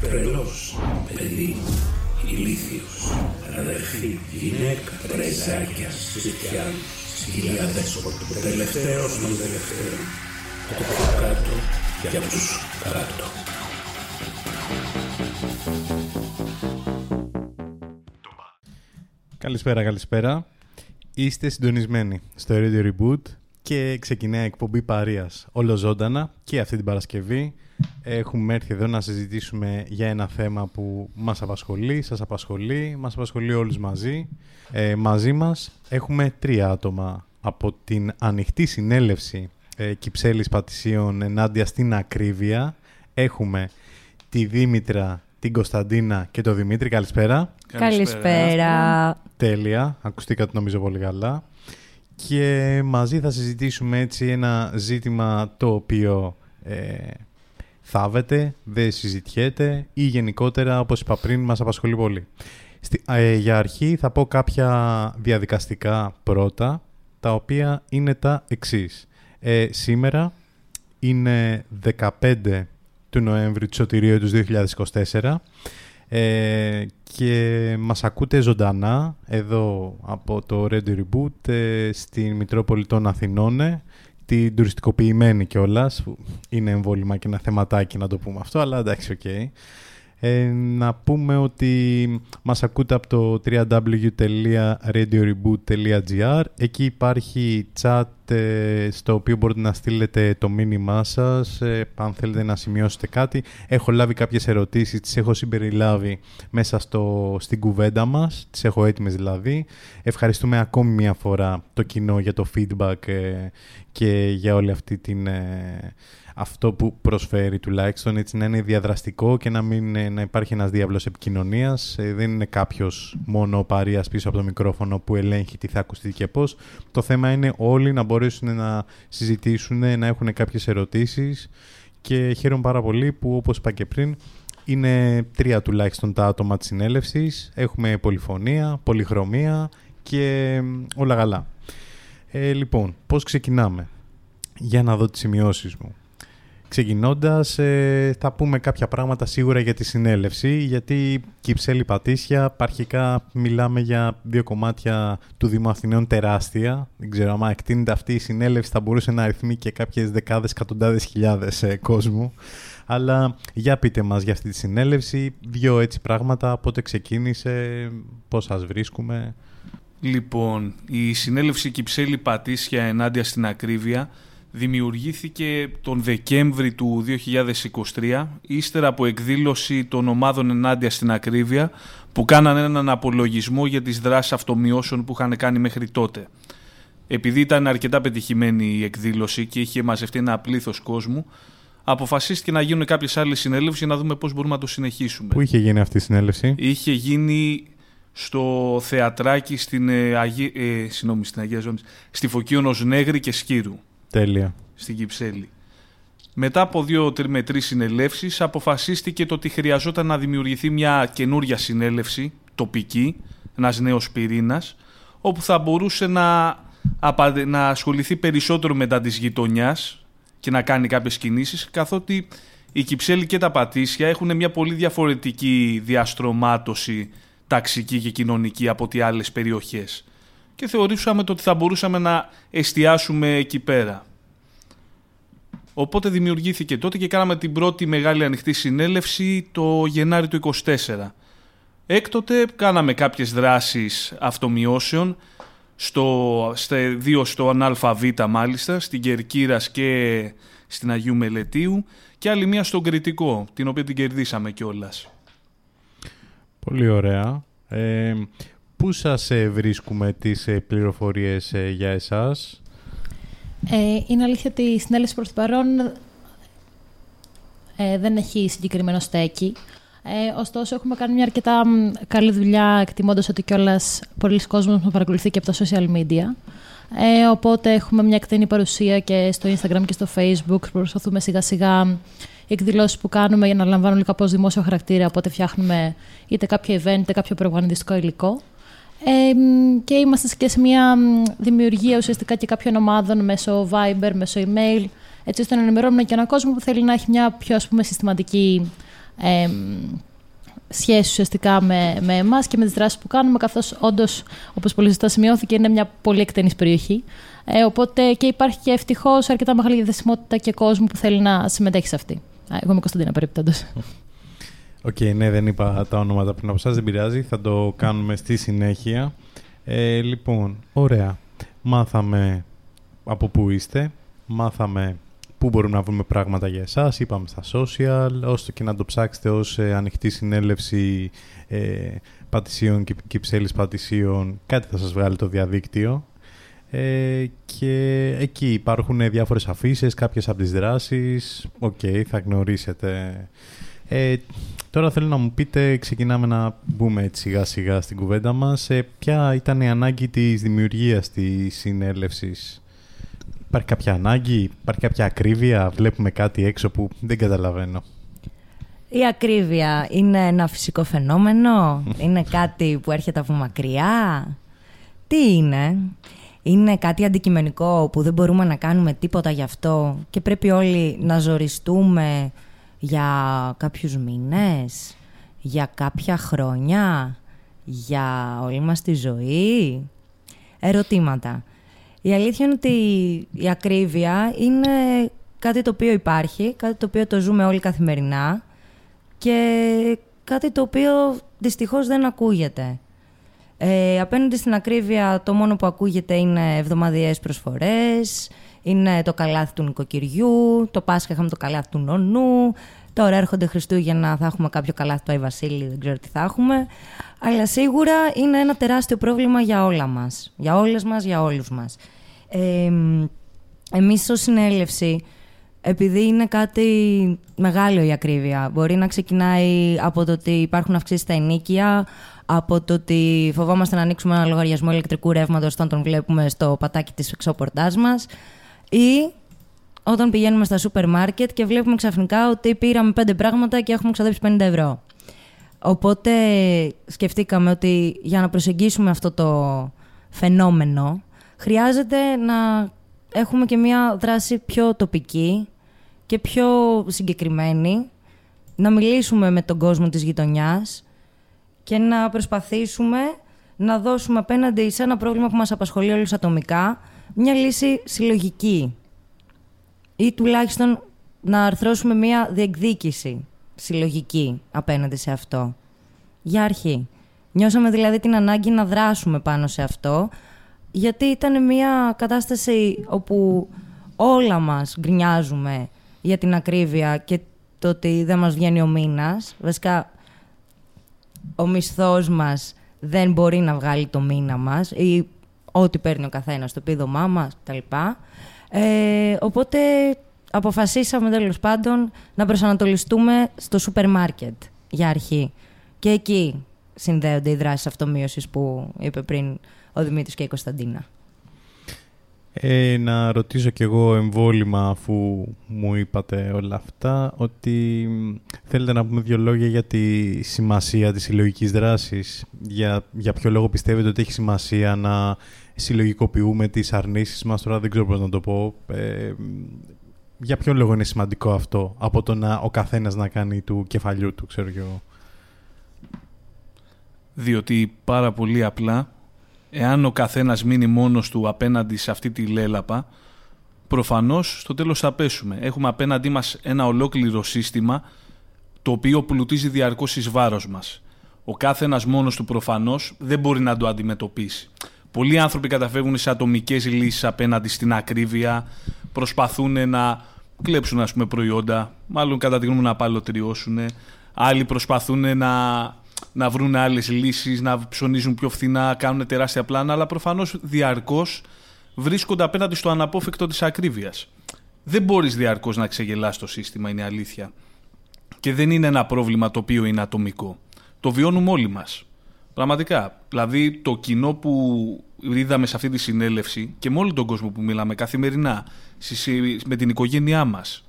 τρελός, παιδί, ηλίθιος, αδερφή, γυναίκα, πρεζάκια, ζητιά, σκυλιά δέσποτου, τελευταίος των τελευταίων, από κάτω για τους κάτω. Καλησπέρα, καλησπέρα. Είστε συντονισμένοι στο Radio Reboot και ξεκινάει εκπομπή Παρίας όλο ζωντανα και αυτή την Παρασκευή έχουμε έρθει εδώ να συζητήσουμε για ένα θέμα που μας απασχολεί, σας απασχολεί, μας απασχολεί όλους μαζί. Ε, μαζί μας έχουμε τρία άτομα από την ανοιχτή συνέλευση ε, Κυψέλης Πατησίων ενάντια στην ακρίβεια. Έχουμε τη Δήμητρα, την Κωνσταντίνα και το Δημήτρη. Καλησπέρα. Καλησπέρα. Τέλεια. Ακουστήκατε νομίζω πολύ καλά. Και μαζί θα συζητήσουμε έτσι ένα ζήτημα το οποίο ε, θάβεται, δεν συζητιέται ή γενικότερα όπως είπα πριν μας απασχολεί πολύ. Στη, ε, για αρχή θα πω κάποια διαδικαστικά πρώτα τα οποία είναι τα εξής. Ε, σήμερα είναι 15 του Νοέμβρη του Σωτηρίου του 2024 ε, και μας ακούτε ζωντανά εδώ από το Radio Reboot ε, στην Μητρόπολη των Αθηνών ε, την τουριστικοποιημένη κιόλας. Είναι εμβόλιμα και ένα θεματάκι να το πούμε αυτό, αλλά εντάξει, ok. Okay. Ε, να πούμε ότι μας ακούτε από το www.radioreboot.gr Εκεί υπάρχει chat ε, στο οποίο μπορείτε να στείλετε το μήνυμά σας ε, αν θέλετε να σημειώσετε κάτι. Έχω λάβει κάποιες ερωτήσεις, τις έχω συμπεριλάβει μέσα στο, στην κουβέντα μας, τις έχω έτοιμες δηλαδή. Ευχαριστούμε ακόμη μια φορά το κοινό για το feedback και για όλη αυτή την αυτό που προσφέρει τουλάχιστον έτσι να είναι διαδραστικό και να, μην, ε, να υπάρχει ένας διάβλος επικοινωνίας. Ε, δεν είναι κάποιος μόνο ο παρείας πίσω από το μικρόφωνο που ελέγχει τι θα ακουστεί και πώς. Το θέμα είναι όλοι να μπορέσουν να συζητήσουν, να έχουν κάποιες ερωτήσεις και χαίρομαι πάρα πολύ που όπως είπα και πριν είναι τρία τουλάχιστον τα άτομα της συνέλευσης. Έχουμε πολυφωνία, πολυχρωμία και όλα καλά. Ε, λοιπόν, πώς ξεκινάμε; Για να δω τις σημειώσεις μου. Ξεκινώντας, ε, θα πούμε κάποια πράγματα σίγουρα για τη συνέλευση, γιατί Κυψέλη Πατήσια, αρχικά μιλάμε για δύο κομμάτια του Δήμου Αθηναίων τεράστια. Δεν ξέρω, άμα εκτείνεται αυτή η συνέλευση θα μπορούσε να αριθμεί και κάποιες δεκάδες, εκατοντάδες χιλιάδες ε, κόσμου. Αλλά για πείτε μας για αυτή τη συνέλευση, δύο έτσι πράγματα, πότε ξεκίνησε, πώς σας βρίσκουμε. Λοιπόν, η συνέλευση Κυψέλη Πατήσια ενάντια στην ακρίβεια δημιουργήθηκε τον Δεκέμβρη του 2023 ύστερα από εκδήλωση των ομάδων ενάντια στην ακρίβεια που κάνανε έναν απολογισμό για τις δράσεις αυτομοιώσεων που είχαν κάνει μέχρι τότε. Επειδή ήταν αρκετά πετυχημένη η εκδήλωση και είχε μαζευτεί ένα πλήθος κόσμου, αποφασίστηκε να γίνουν κάποιες άλλες συνέλευσεις για να δούμε πώς μπορούμε να το συνεχίσουμε. Πού είχε γίνει αυτή η συνέλευση, Είχε γίνει στο θεατράκι στην, ε, Αγί... ε, στην Αγία Ζώνη, στη Φωκίωνος Νέγρη και Σκύρου. Τέλεια. Στην Κυψέλη. Μετά από δύο με τρει συνελεύσεις, αποφασίστηκε το ότι χρειαζόταν να δημιουργηθεί μια καινούρια συνέλευση τοπική, ένας νέος πυρήνας, όπου θα μπορούσε να, να ασχοληθεί περισσότερο μετά της γειτονιάς και να κάνει κάποιες κινήσεις, καθότι η Κυψέλη και τα Πατήσια έχουν μια πολύ διαφορετική διαστρωμάτωση ταξική και κοινωνική από τι άλλες περιοχές και θεωρήσαμε ότι θα μπορούσαμε να εστιάσουμε εκεί πέρα. Οπότε δημιουργήθηκε τότε και κάναμε την πρώτη μεγάλη ανοιχτή συνέλευση το Γενάρη του 24. Έκτοτε κάναμε κάποιες δράσεις αυτομοιώσεων, στο, στα, δύο στο ΑΒ μάλιστα, στην Κερκύρας και στην Αγίου Μελετίου και άλλη μία στον Κρητικό, την οποία την κερδίσαμε κιόλας. Πολύ ωραία. Ε, Πού σας ε, βρίσκουμε τις ε, πληροφορίες ε, για εσάς; είναι αλήθεια ότι η συνέλευση προς το παρόν ε, δεν έχει συγκεκριμένο στέκι. Ε, ωστόσο, έχουμε κάνει μια αρκετά καλή δουλειά, εκτιμώντας ότι κιόλας πολλοί κόσμοι μα παρακολουθεί και από τα social media. Ε, οπότε έχουμε μια εκτενή παρουσία και στο Instagram και στο Facebook. Προσπαθούμε σιγά σιγά οι εκδηλώσεις που κάνουμε για να λαμβάνουν λίγο από δημόσιο χαρακτήρα. Οπότε φτιάχνουμε είτε κάποιο event είτε κάποιο προπαγανδιστικό υλικό. Ε, και είμαστε και σε μια δημιουργία ουσιαστικά και κάποιων ομάδων μέσω Viber, μέσω email, έτσι ώστε να ενημερώνουμε και έναν κόσμο που θέλει να έχει μια πιο ας πούμε, συστηματική ε, σχέση ουσιαστικά με, με εμάς και με τις δράσεις που κάνουμε, καθώς όντως, όπως πολύ σωστά σημειώθηκε, είναι μια πολύ εκτενής περιοχή. Ε, οπότε και υπάρχει και ευτυχώς αρκετά μεγάλη διαθεσιμότητα και κόσμο που θέλει να συμμετέχει σε αυτή. Εγώ είμαι Κωνσταντίνα παρεπιπτόντω. Ok, okay, ναι, δεν είπα τα ονόματα πριν από εσάς, δεν πειράζει. Θα το κάνουμε στη συνέχεια. Ε, λοιπόν, ωραία. Μάθαμε από πού είστε. Μάθαμε πού μπορούμε να βρούμε πράγματα για εσάς. Είπαμε στα social, ώστε και να το ψάξετε ως ε, ανοιχτή συνέλευση ε, πατησίων και κυψέλης πατησίων. Κάτι θα σας βγάλει το διαδίκτυο. Ε, και εκεί υπάρχουν διάφορες αφίσες, κάποιες από τις δράσεις. Οκ, θα γνωρίσετε. Ε, τώρα θέλω να μου πείτε, ξεκινάμε να μπούμε σιγά σιγά στην κουβέντα μας. Ε, ποια ήταν η ανάγκη της δημιουργίας της συνέλευσης; Υπάρχει κάποια ανάγκη, υπάρχει κάποια ακρίβεια, βλέπουμε κάτι έξω που δεν καταλαβαίνω. Η ακρίβεια είναι ένα φυσικό φαινόμενο, είναι κάτι που έρχεται από μακριά; Τι είναι, είναι κάτι αντικειμενικό που δεν μπορούμε να κάνουμε τίποτα γι' αυτό και πρέπει όλοι να ζοριστούμε για κάποιους μήνες, για κάποια χρόνια, για όλη μας τη ζωή. Ερωτήματα. Η αλήθεια είναι ότι η ακρίβεια είναι κάτι το οποίο υπάρχει, κάτι το οποίο το ζούμε όλοι καθημερινά και κάτι το οποίο δυστυχώς δεν ακούγεται. Ε, απέναντι στην ακρίβεια το μόνο που ακούγεται είναι εβδομαδιαίες προσφορές, είναι το καλάθι του νοικοκυριού, το Πάσχα είχαμε το καλάθι του νονού, τώρα έρχονται Χριστούγεννα θα έχουμε κάποιο καλάθι του Άι Βασίλη, δεν ξέρω τι θα έχουμε. Αλλά σίγουρα είναι ένα τεράστιο πρόβλημα για όλα μας, για όλες μας, για όλους μας. Ε, εμείς ως συνέλευση, επειδή είναι κάτι μεγάλο η ακρίβεια, μπορεί να ξεκινάει από το ότι υπάρχουν αυξήσεις στα ενίκια, από το ότι φοβόμαστε να ανοίξουμε ένα λογαριασμό ηλεκτρικού ρεύματος όταν τον βλέπουμε στο πατάκι της εξώπορτάς μας ή όταν πηγαίνουμε στα σούπερ μάρκετ και βλέπουμε ξαφνικά ότι πήραμε πέντε πράγματα και έχουμε ξαδέψει 50 ευρώ. Οπότε σκεφτήκαμε ότι για να προσεγγίσουμε αυτό το φαινόμενο χρειάζεται να έχουμε και μια δράση πιο τοπική και πιο συγκεκριμένη, να μιλήσουμε με τον κόσμο της γειτονιάς και να προσπαθήσουμε να δώσουμε απέναντι σε ένα πρόβλημα που μας απασχολεί όλους ατομικά μια λύση συλλογική ή τουλάχιστον να αρθρώσουμε μια διεκδίκηση συλλογική απέναντι σε αυτό. Για αρχή. Νιώσαμε δηλαδή την ανάγκη να δράσουμε πάνω σε αυτό γιατί ήταν μια κατάσταση όπου όλα μας γκρινιάζουμε για την ακρίβεια και το ότι δεν μας βγαίνει ο μήνας. Βασικά, ο μισθός μας δεν μπορεί να βγάλει το μήνα μας ή ό,τι παίρνει ο καθένας, το πίδωμά μας κτλ. Ε, οπότε αποφασίσαμε τέλος πάντων να προσανατολιστούμε στο σούπερ μάρκετ για αρχή. Και εκεί συνδέονται οι δράσεις αυτομείωσης που είπε πριν ο Δημήτρης και η Κωνσταντίνα. Ε, να ρωτήσω κι εγώ εμβόλυμα αφού μου είπατε όλα αυτά ότι θέλετε να πούμε δύο λόγια για τη σημασία της συλλογικής δράσης. Για, για ποιο λόγο πιστεύετε ότι έχει σημασία να συλλογικοποιούμε τις αρνήσεις μας, τώρα δεν ξέρω πώς να το πω. Ε, για ποιο λόγο είναι σημαντικό αυτό από το να ο καθένας να κάνει του κεφαλιού του, ξέρω εγώ; Διότι πάρα πολύ απλά εάν ο καθένας μείνει μόνος του απέναντι σε αυτή τη λέλαπα, προφανώς στο τέλος θα πέσουμε. Έχουμε απέναντί μας ένα ολόκληρο σύστημα το οποίο πλουτίζει διαρκώς εις βάρος μας. Ο κάθε ένας μόνος του προφανώς δεν μπορεί να το αντιμετωπίσει. Πολλοί άνθρωποι καταφεύγουν σε ατομικές λύσεις απέναντι στην ακρίβεια, προσπαθούν να κλέψουν ας πούμε, προϊόντα, μάλλον κατά τη γνώμη να παλωτριώσουν. Άλλοι προσπαθούν να να βρουν άλλες λύσεις, να ψωνίζουν πιο φθηνά, κάνουν τεράστια πλάνα, αλλά προφανώς διαρκώς βρίσκονται απέναντι στο αναπόφευκτο της ακρίβειας. Δεν μπορείς διαρκώς να ξεγελάς το σύστημα, είναι αλήθεια. Και δεν είναι ένα πρόβλημα το οποίο είναι ατομικό. Το βιώνουμε όλοι μας. Πραγματικά. Δηλαδή το κοινό που είδαμε σε αυτή τη συνέλευση και με όλο τον κόσμο που μιλάμε καθημερινά, με την οικογένειά μας,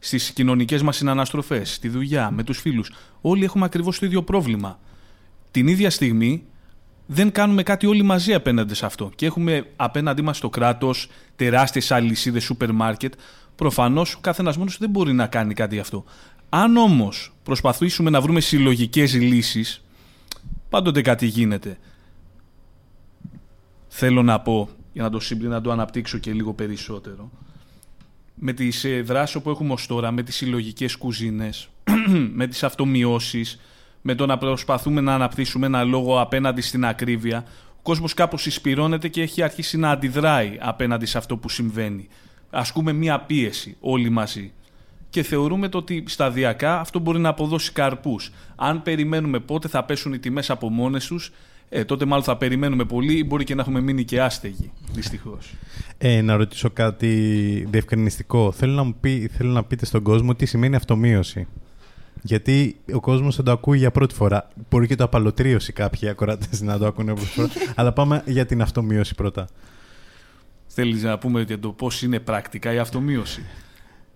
στις κοινωνικές μας συναναστροφές, στη δουλειά, με τους φίλους, όλοι έχουμε ακριβώς το ίδιο πρόβλημα. Την ίδια στιγμή δεν κάνουμε κάτι όλοι μαζί απέναντι σε αυτό. Και έχουμε απέναντί μας το κράτος τεράστιες αλυσίδες σούπερ μάρκετ. Προφανώς ο καθένας μόνος δεν μπορεί να κάνει κάτι γι' αυτό. Αν όμως προσπαθήσουμε να βρούμε συλλογικές λύσεις, πάντοτε κάτι γίνεται. Θέλω να πω, για να το, να το αναπτύξω και λίγο περισσότερο, με τις ε, δράσεις που έχουμε ως τώρα, με τις συλλογικές κουζίνες, με τις αυτομοιώσεις, με το να προσπαθούμε να αναπτύσσουμε ένα λόγο απέναντι στην ακρίβεια, ο κόσμος κάπως εισπυρώνεται και έχει αρχίσει να αντιδράει απέναντι σε αυτό που συμβαίνει. Ασκούμε μία πίεση όλοι μαζί. Και θεωρούμε το ότι σταδιακά αυτό μπορεί να αποδώσει καρπούς. Αν περιμένουμε πότε θα πέσουν οι τιμές από μόνες τους, ε, τότε μάλλον θα περιμένουμε πολύ ή μπορεί και να έχουμε μείνει και άστεγοι, δυστυχώς. Ε, να ρωτήσω κάτι διευκρινιστικό. Θέλω να, μου πει, θέλω να πείτε στον κόσμο τι σημαίνει αυτομείωση. Γιατί ο κόσμος θα το ακούει για πρώτη φορά. Μπορεί και το απαλωτρίωση κάποιοι ακροατές να το ακούνε πρώτη φορά. αλλά πάμε για την αυτομείωση πρώτα. Θέλεις να πούμε για το πώς είναι πρακτικά η αυτομείωση.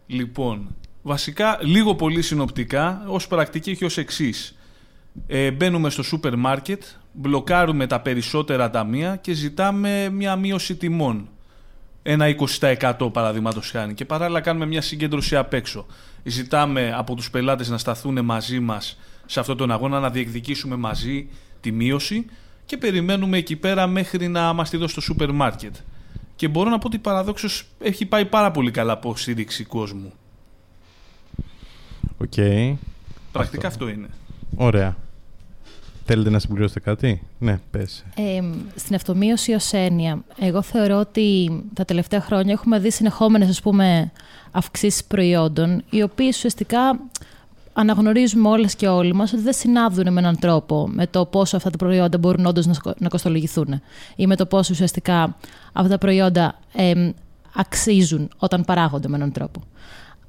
Λοιπόν, βασικά, λίγο πολύ συνοπτικά, ως πρακτική έχει ως εξής. Ε, μπαίνουμε στο σούπερ μάρκετ, μπλοκάρουμε τα περισσότερα ταμεία και ζητάμε μια μείωση τιμών. Ένα 20% παραδείγματος χάρη. Και παράλληλα κάνουμε μια συγκέντρωση απ' έξω. Ζητάμε από τους πελάτες να σταθούν μαζί μας σε αυτόν τον αγώνα, να διεκδικήσουμε μαζί τη μείωση και περιμένουμε εκεί πέρα μέχρι να μας τη δώσει στο σούπερ μάρκετ. Και μπορώ να πω ότι παραδόξως έχει πάει πάρα πολύ καλά από στήριξη κόσμου. Ok. Okay. Πρακτικά αυτό. αυτό είναι. Ωραία. Θέλετε να συμπληρώσετε κάτι; Ναι, πες. Ε, στην αυτομείωση ως έννοια, εγώ θεωρώ ότι τα τελευταία χρόνια έχουμε δει συνεχόμενες ας πούμε, αυξήσεις προϊόντων, οι οποίες ουσιαστικά αναγνωρίζουμε όλες και όλοι μας ότι δεν συνάδουν με έναν τρόπο με το πόσο αυτά τα προϊόντα μπορούν όντως να κοστολογηθούν ή με το πόσο ουσιαστικά αυτά τα προϊόντα ε, αξίζουν όταν παράγονται με έναν τρόπο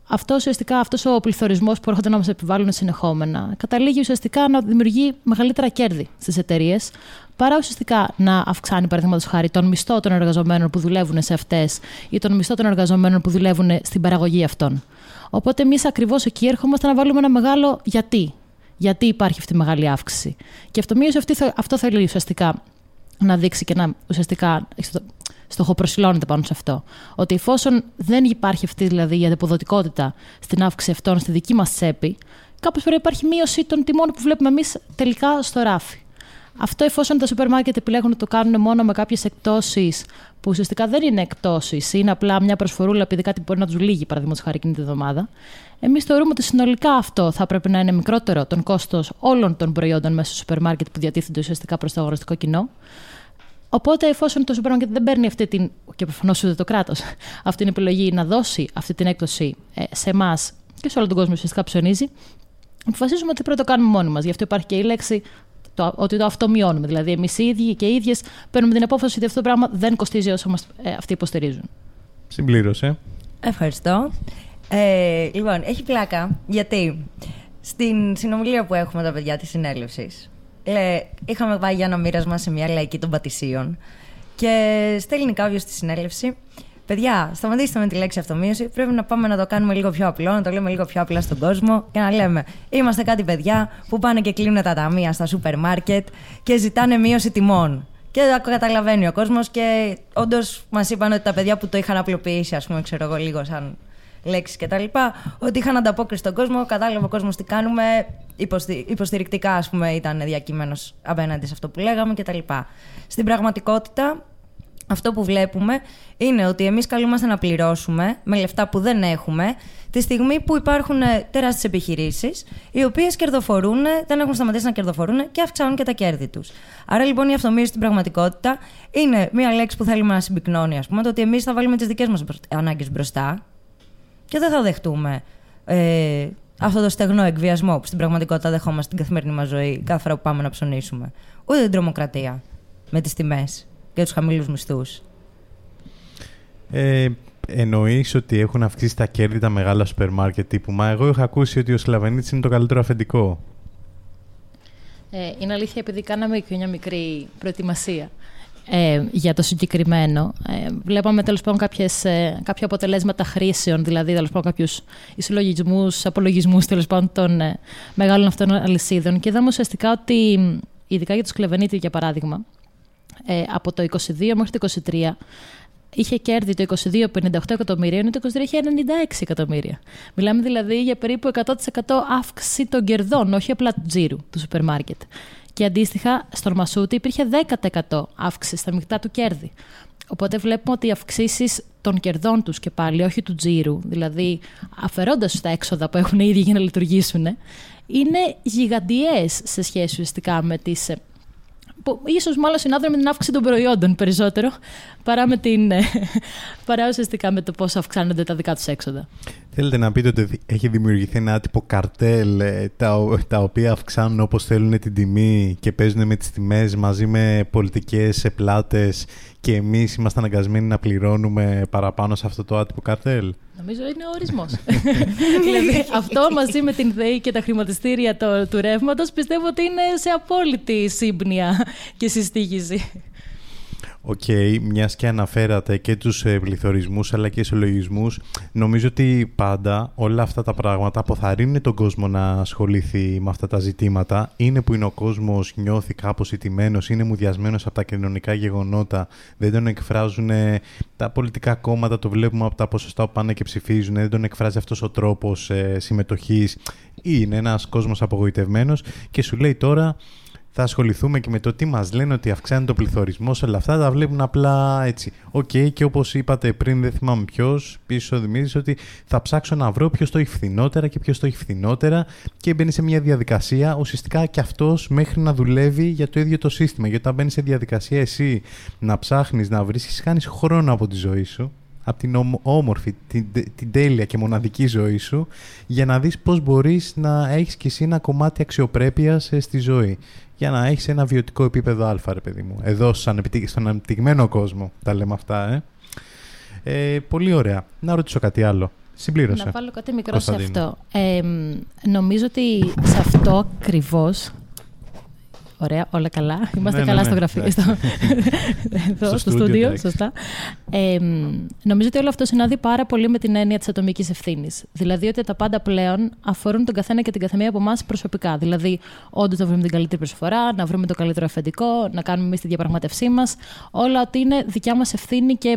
αυτό ουσιαστικά αυτός ο πληθωρισμός που έρχονται να μας επιβάλλουν συνεχόμενα καταλήγει ουσιαστικά να δημιουργεί μεγαλύτερα κέρδη στις εταιρείες παρά ουσιαστικά να αυξάνει, παραδείγματος χάρη, τον μισθό των εργαζομένων που δουλεύουν σε αυτές ή τον μισθό των εργαζομένων που δουλεύουν στην παραγωγή αυτών. Οπότε εμείς ακριβώς εκεί έρχομαστε να βάλουμε ένα μεγάλο γιατί. Γιατί υπάρχει αυτή η μεγάλη αύξηση. Και αυτό, αυτό θέλει ουσιαστικά να δείξει και να ουσιαστικά στοχοπροσιλώνεται πάνω σε αυτό. Ότι εφόσον δεν υπάρχει αυτή δηλαδή η ανταποδοτικότητα στην αύξηση αυτών στη δική μας τσέπη, κάπως πρέπει να υπάρχει μείωση των τιμών που βλέπουμε εμείς τελικά στο ράφι. Αυτό εφόσον τα σούπερ μάρκετ επιλέγουν να το κάνουν μόνο με κάποιες εκτόσεις που ουσιαστικά δεν είναι εκτόσεις, είναι απλά μια προσφορούλα επειδή κάτι μπορεί να τους λύγει, παραδείγματος χάρη εκείνη τη εβδομάδα. Εμείς θεωρούμε ότι συνολικά αυτό θα πρέπει να είναι μικρότερο τον κόστος όλων των προϊόντων μέσα στο σούπερ μάρκετ που διατίθενται ουσιαστικά προς το αγοραστικό κοινό. Οπότε, εφόσον το σούπερ μάρκετ δεν παίρνει αυτή την. και προφανώς ούτε το κράτος, αυτή την επιλογή να δώσει αυτή την έκπτωση ε, σε εμάς και σε όλο τον κόσμο ουσιαστικά ψωνίζει, αποφασίζουμε ότι πρέπει να το κάνουμε μόνοι μας. Γι' αυτό υπάρχει και η λέξη το, ότι το αυτομειώνουμε. Δηλαδή, εμείς οι ίδιοι και οι ίδιες παίρνουμε την απόφαση ότι αυτό το πράγμα δεν κοστίζει όσο μας ε, αυτοί υποστηρίζουν. Συμπλήρωσε. Ευχαριστώ. Ε, λοιπόν, έχει πλάκα γιατί στην συνομιλία που έχουμε τα παιδιά της συνέλευσης, ε, είχαμε πάει για ένα μοίρασμα σε μια λαϊκή των Πατησίων και στέλνει κάποιο στη συνέλευση. Παιδιά, σταματήστε με τη λέξη αυτομείωση. Πρέπει να πάμε να το κάνουμε λίγο πιο απλό, να το λέμε λίγο πιο απλά στον κόσμο και να λέμε: Είμαστε κάτι παιδιά που πάνε και κλείνουν τα ταμεία στα σούπερ μάρκετ και ζητάνε μείωση τιμών. Και το καταλαβαίνει ο κόσμος και όντως μας είπαν ότι τα παιδιά που το είχαν απλοποιήσει, ας πούμε, ξέρω εγώ λίγο σαν λέξεις κτλ. Ότι είχαν ανταπόκριση στον κόσμο, κατάλαβε ο κόσμος τι κάνουμε, υποστηρικτικά ας πούμε, ήταν διακείμενος απέναντι σε αυτό που λέγαμε κτλ. Στην πραγματικότητα, αυτό που βλέπουμε είναι ότι εμείς καλούμαστε να πληρώσουμε με λεφτά που δεν έχουμε τη στιγμή που υπάρχουν ε, τεράστιες επιχειρήσεις, οι οποίες κερδοφορούν, δεν έχουν σταματήσει να κερδοφορούν και αυξάνουν και τα κέρδη τους. Άρα λοιπόν η αυτομείωση στην πραγματικότητα είναι μία λέξη που θέλουμε να συμπυκνώνει, ας πούμε, το ότι εμείς θα βάλουμε τις δικές μας ανάγκες μπροστά και δεν θα δεχτούμε ε, αυτό το στεγνό εκβιασμό που στην πραγματικότητα δεχόμαστε στην καθημερινή μας ζωή κάθε φορά που πάμε να ψωνίσουμε. Ούτε την τρομοκρατία με τις τιμές και τους χαμηλούς μισθούς. Ε, εννοείς ότι έχουν αυξήσει τα κέρδη τα μεγάλα σούπερ μάρκετ τύπου; Μα εγώ είχα ακούσει ότι ο Σλαβενίτης είναι το καλύτερο αφεντικό. Ε, είναι αλήθεια επειδή κάναμε και μια μικρή προετοιμασία ε, για το συγκεκριμένο. Ε, βλέπαμε τέλος πάντων κάποιες, ε, κάποια αποτελέσματα χρήσεων, δηλαδή τέλος πάντων κάποιους ισολογισμούς, απολογισμούς των ε, μεγάλων αυτών αλυσίδων. Και είδαμε ουσιαστικά ότι, ειδικά για τους Κλεβενίτη για παράδειγμα, ε, από το 22 μέχρι το 23 είχε κέρδη το 22 58 εκατομμύρια, ενώ το 23 είχε 96 εκατομμύρια. Μιλάμε δηλαδή για περίπου 100% αύξηση των κερδών, όχι απλά του τζίρου του σούπερ μάρκετ. Και αντίστοιχα, στον Μασούτη υπήρχε 10% αύξηση στα μεικτά του κέρδη. Οπότε βλέπουμε ότι οι αυξήσεις των κερδών τους και πάλι, όχι του τζίρου, δηλαδή αφαιρώντας τα έξοδα που έχουν ήδη για να λειτουργήσουν, είναι γιγαντιές σε σχέση ουσιαστικά με τις ίσως μάλλον συνάδουν με την αύξηση των προϊόντων περισσότερο παρά, με την, ε, παρά ουσιαστικά με το πώς αυξάνονται τα δικά τους έξοδα. Θέλετε να πείτε ότι έχει δημιουργηθεί ένα άτυπο καρτέλ ε, τα, τα οποία αυξάνουν όπως θέλουν την τιμή και παίζουν με τις τιμές μαζί με πολιτικές πλάτες και εμείς είμαστε αναγκασμένοι να πληρώνουμε παραπάνω σε αυτό το άτυπο καρτέλ; Νομίζω είναι ο ορισμός. δηλαδή, αυτό μαζί με την ΔΕΗ και τα χρηματιστήρια το, του ρεύματος πιστεύω ότι είναι σε απόλυτη σύμπνοια και συζήτηση. Ok, okay, μιας και αναφέρατε και τους ε, πληθωρισμούς αλλά και συλλογισμούς, νομίζω ότι πάντα όλα αυτά τα πράγματα αποθαρρύνουν τον κόσμο να ασχοληθεί με αυτά τα ζητήματα. Είναι που είναι ο κόσμος νιώθει κάπως ηττημένος, είναι μουδιασμένος από τα κοινωνικά γεγονότα, δεν τον εκφράζουν τα πολιτικά κόμματα, το βλέπουμε από τα ποσοστά που πάνε και ψηφίζουν, δεν τον εκφράζει αυτός ο τρόπος ε, συμμετοχής. Είναι ένας κόσμος απογοητευμένος και σου λέει τώρα θα ασχοληθούμε και με το τι μας λένε ότι αυξάνει το πληθωρισμός σε όλα αυτά, τα βλέπουν απλά έτσι. Ok, okay, και όπως είπατε πριν, δεν θυμάμαι ποιος, πίσω ο Δημήτρης, ότι θα ψάξω να βρω ποιος το έχει φθηνότερα και ποιος το έχει φθηνότερα και μπαίνει σε μια διαδικασία ουσιαστικά και αυτός μέχρι να δουλεύει για το ίδιο το σύστημα. Γιατί όταν μπαίνεις σε διαδικασία εσύ να ψάχνεις, να βρίσκεις, χάνεις χρόνο από τη ζωή σου από την όμορφη, την, την τέλεια και μοναδική ζωή σου για να δεις πώς μπορείς να έχεις κι εσύ ένα κομμάτι αξιοπρέπειας ε, στη ζωή για να έχεις ένα βιωτικό επίπεδο α, ρε παιδί μου. Εδώ στον αναπτυγμένο κόσμο τα λέμε αυτά, ε. ε. πολύ ωραία. Να ρωτήσω κάτι άλλο. Συμπλήρωσε. Να βάλω κάτι μικρό σε αυτό. Ε, νομίζω ότι σε αυτό ακριβώς Ωραία, όλα καλά. Είμαστε ναι, καλά ναι, στο ναι. γραφείο. Στο, εδώ, στο στούντιο, σωστά. Ε, νομίζω ότι όλο αυτό συνάδει πάρα πολύ με την έννοια της ατομικής ευθύνης. Δηλαδή ότι τα πάντα πλέον αφορούν τον καθένα και την καθεμία από εμάς προσωπικά. Δηλαδή, όντως να βρούμε την καλύτερη προσφορά, να βρούμε το καλύτερο αφεντικό, να κάνουμε εμείς τη διαπραγματευσή μας. Όλα ότι είναι δικιά μας ευθύνη και,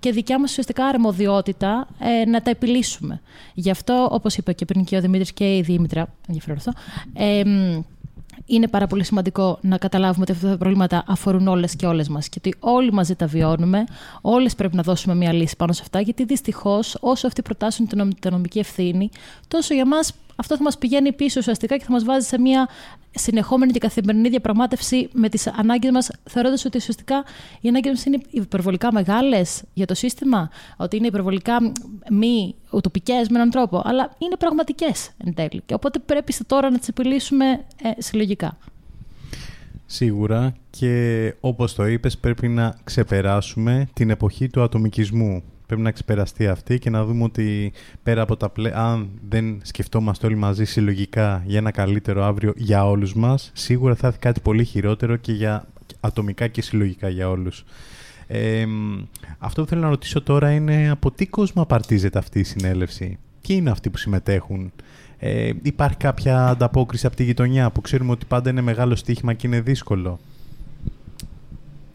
και δικιά μας ουσιαστικά αρμοδιότητα ε, να τα επιλύσουμε. Γι' αυτό, όπως είπε και πριν και ο Δημήτρης και η Δήμητρα, ενδιαφέρον αυτό, ε, είναι πάρα πολύ σημαντικό να καταλάβουμε ότι αυτά τα προβλήματα αφορούν όλες και όλες μας και ότι όλοι μαζί τα βιώνουμε. Όλες πρέπει να δώσουμε μια λύση πάνω σε αυτά, γιατί δυστυχώς όσο αυτοί προτάσουν την νομική ευθύνη, τόσο για μας αυτό θα μας πηγαίνει πίσω ουσιαστικά και θα μας βάζει σε μια συνεχόμενη και καθημερινή διαπραγμάτευση με τις ανάγκες μας, θεωρώντας ότι ουσιαστικά οι ανάγκες μας είναι υπερβολικά μεγάλες για το σύστημα, ότι είναι υπερβολικά μη ουτοπικές με έναν τρόπο, αλλά είναι πραγματικές εν τέλει. Και οπότε πρέπει τώρα να τις επιλύσουμε ε, συλλογικά. Σίγουρα και όπως το είπες πρέπει να ξεπεράσουμε την εποχή του ατομικισμού πρέπει να ξεπεραστεί αυτή και να δούμε ότι πέρα από τα πλέ... αν δεν σκεφτόμαστε όλοι μαζί συλλογικά για ένα καλύτερο αύριο για όλους μας, σίγουρα θα έρθει κάτι πολύ χειρότερο και για ατομικά και συλλογικά για όλους. Ε, αυτό που θέλω να ρωτήσω τώρα είναι από τι κόσμο απαρτίζεται αυτή η συνέλευση; Ποιοι είναι αυτοί που συμμετέχουν; Ε, υπάρχει κάποια ανταπόκριση από τη γειτονιά που ξέρουμε ότι πάντα είναι μεγάλο στοίχημα και είναι δύσκολο;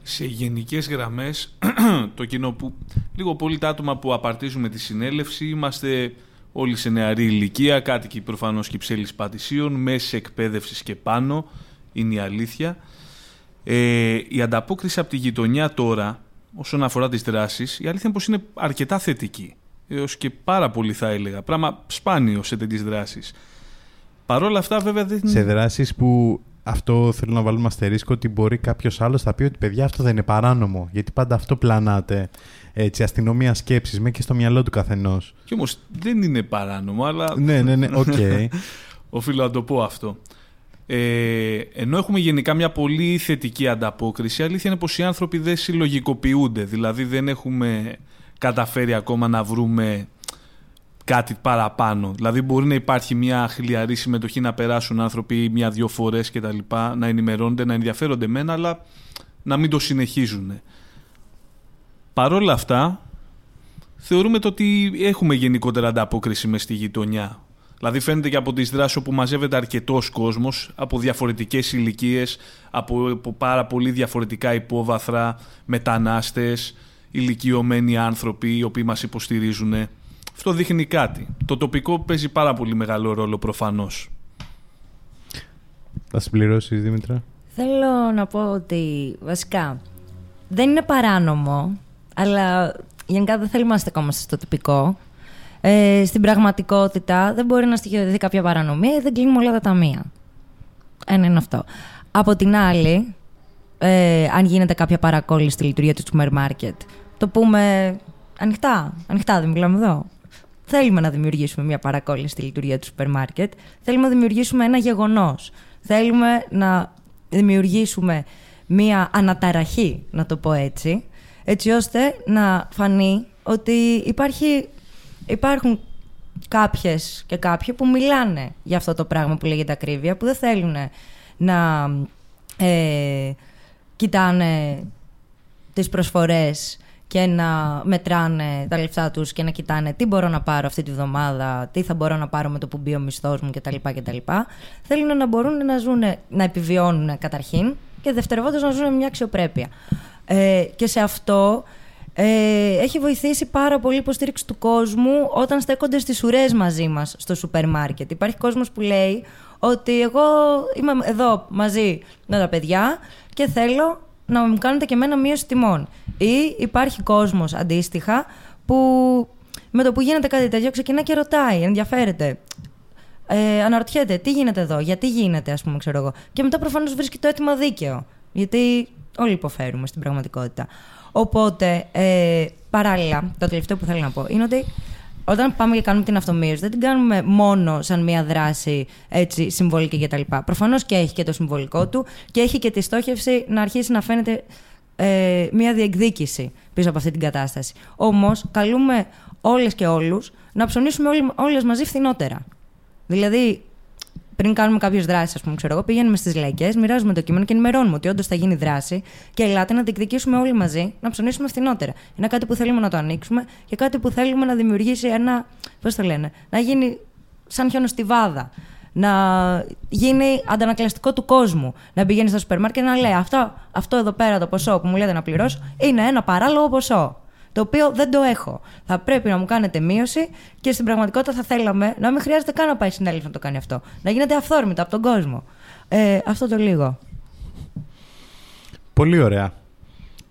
Σε γενικές γραμμές το κοινό που λίγο πολύ τα άτομα που απαρτίζουμε τη συνέλευση είμαστε όλοι σε νεαρή ηλικία, κάτοικοι προφανώς κυψέλης πατησίων, μέση εκπαίδευσης και πάνω, είναι η αλήθεια. Ε, η ανταπόκριση από τη γειτονιά τώρα, όσον αφορά τις δράσεις, η αλήθεια είναι πως είναι αρκετά θετική. Έως και πάρα πολύ θα έλεγα. Πράγμα σπάνιο σε τέτοιες δράσεις. Παρ' όλα αυτά βέβαια δεν... Σε δράσεις που αυτό θέλω να βάλουμε αστερίσκο ότι μπορεί κάποιος άλλος θα πει ότι παιδιά αυτό δεν είναι παράνομο. Γιατί πάντα αυτό πλανάται. Έτσι, αστυνομία σκέψης με και στο μυαλό του καθενός. Κι όμως δεν είναι παράνομο, αλλά. ναι, ναι, ναι, okay. Οφείλω να το πω αυτό. Ε, ενώ έχουμε γενικά μια πολύ θετική ανταπόκριση, η αλήθεια είναι πως οι άνθρωποι δεν συλλογικοποιούνται. Δηλαδή δεν έχουμε καταφέρει ακόμα να βρούμε κάτι παραπάνω. Δηλαδή μπορεί να υπάρχει μια χιλιαρή συμμετοχή να περάσουν άνθρωποι μια-δυο φορές και τα λοιπά, να ενημερώνονται, να ενδιαφέρονται μένα, αλλά να μην το συνεχίζουν. Παρόλα αυτά, θεωρούμε το ότι έχουμε γενικότερα ανταπόκριση μες στη γειτονιά. Δηλαδή φαίνεται και από τις δράσεις όπου μαζεύεται αρκετός κόσμος από διαφορετικές ηλικίες, από, από πάρα πολύ διαφορετικά υπόβαθρα, μετανάστες, ηλικιωμένοι άνθρωποι οι οποίοι μας υποστηρίζουν. Αυτό δείχνει κάτι. Το τοπικό παίζει πάρα πολύ μεγάλο ρόλο προφανώς. Θα συμπληρώσεις Δήμητρα; Θέλω να πω ότι βασικά δεν είναι παράνομο, αλλά γενικά δεν θέλουμε να στεκόμαστε στο τυπικό. Ε, στην πραγματικότητα δεν μπορεί να στοιχειοθετηθεί κάποια παρανομία, δεν κλείνουμε όλα τα ταμεία. Ένα είναι αυτό. Από την άλλη, ε, αν γίνεται κάποια παρακόλληση στη λειτουργία του σούπερ μάρκετ, το πούμε ανοιχτά. Ανοιχτά, δεν μιλάμε εδώ. Θέλουμε να δημιουργήσουμε μια παρακόλληση στη λειτουργία του σούπερ μάρκετ. Θέλουμε να δημιουργήσουμε ένα γεγονός. Θέλουμε να δημιουργήσουμε μια αναταραχή, να το πω έτσι, έτσι ώστε να φανεί ότι υπάρχει, υπάρχουν κάποιες και κάποιοι που μιλάνε για αυτό το πράγμα που λέγεται ακρίβεια, που δεν θέλουν να ε, κοιτάνε τις προσφορές και να μετράνε τα λεφτά τους και να κοιτάνε τι μπορώ να πάρω αυτή τη βδομάδα, τι θα μπορώ να πάρω με το που μπει ο μισθός μου κτλ. κτλ. Θέλουν να μπορούν να, ζουν, να επιβιώνουν καταρχήν και δευτερευόντως να ζουν μια αξιοπρέπεια. Ε, και σε αυτό ε, έχει βοηθήσει πάρα πολύ η υποστήριξη του κόσμου όταν στέκονται στις ουρές μαζί μας στο σούπερ μάρκετ. Υπάρχει κόσμος που λέει ότι εγώ είμαι εδώ μαζί με τα παιδιά και θέλω να μου κάνετε και εμένα μείωση τιμών. Ή υπάρχει κόσμος αντίστοιχα που με το που γίνεται κάτι τέτοιο ξεκινά και ρωτάει, ενδιαφέρεται. Ε, αναρωτιέται τι γίνεται εδώ, γιατί γίνεται, ας πούμε, ξέρω εγώ. Και μετά προφανώς βρίσκει το αίτημα δίκαιο. Γιατί όλοι υποφέρουμε στην πραγματικότητα. Οπότε, ε, παράλληλα, το τελευταίο που θέλω να πω είναι ότι όταν πάμε και κάνουμε την αυτομείωση, δεν την κάνουμε μόνο σαν μία δράση έτσι, συμβολική κτλ. Προφανώς και έχει και το συμβολικό του και έχει και τη στόχευση να αρχίσει να φαίνεται ε, μία διεκδίκηση πίσω από αυτή την κατάσταση. Όμως, καλούμε όλες και όλους να ψωνίσουμε όλες μαζί φθηνότερα. Δηλαδή, πριν κάνουμε κάποιες δράσεις, ας πούμε, ξέρω εγώ, πηγαίνουμε στις λαϊκές, μοιράζουμε το κείμενο και ενημερώνουμε ότι όντως θα γίνει δράση και ελάτε να διεκδικήσουμε όλοι μαζί να ψωνίσουμε φθηνότερα. Είναι κάτι που θέλουμε να το ανοίξουμε και κάτι που θέλουμε να δημιουργήσει ένα. Πώς το λένε, να γίνει σαν χιονοστιβάδα. Να γίνει αντανακλαστικό του κόσμου. Να πηγαίνει στο σούπερ μάρκετ και να λέει αυτό, αυτό εδώ πέρα το ποσό που μου λέτε να πληρώσω είναι ένα παράλογο ποσό το οποίο δεν το έχω. Θα πρέπει να μου κάνετε μείωση και στην πραγματικότητα θα θέλαμε να μην χρειάζεται καν να πάει συνέλευση να το κάνει αυτό. Να γίνεται αυθόρμητα από τον κόσμο. Ε, αυτό το λίγο. Πολύ ωραία.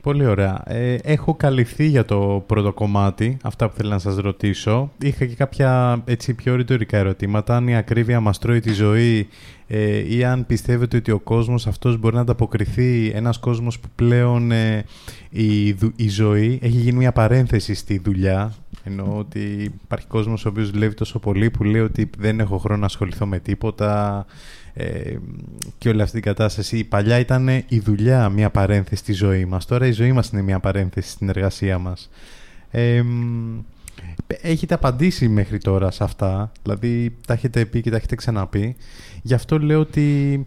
Πολύ ωραία. Ε, έχω καλυφθεί για το πρώτο κομμάτι, αυτά που θέλω να σας ρωτήσω. Είχα και κάποια έτσι, πιο ρητορικά ερωτήματα. Αν η ακρίβεια μας τρώει τη ζωή ε, ή αν πιστεύετε ότι ο κόσμος αυτός μπορεί να ανταποκριθεί ένας κόσμος που πλέον ε, η, η ζωή έχει γίνει μια παρένθεση στη δουλειά ενώ ότι υπάρχει κόσμος ο οποίος δουλεύει τόσο πολύ που λέει ότι δεν έχω χρόνο να ασχοληθώ με τίποτα ε, και όλη αυτή την κατάσταση. Παλιά ήταν η δουλειά μια παρένθεση στη ζωή μας. Τώρα η ζωή μας είναι μια παρένθεση στην εργασία μας. Ε, έχετε απαντήσει μέχρι τώρα σε αυτά, δηλαδή τα έχετε πει και τα έχετε ξαναπεί. Γι' αυτό λέω ότι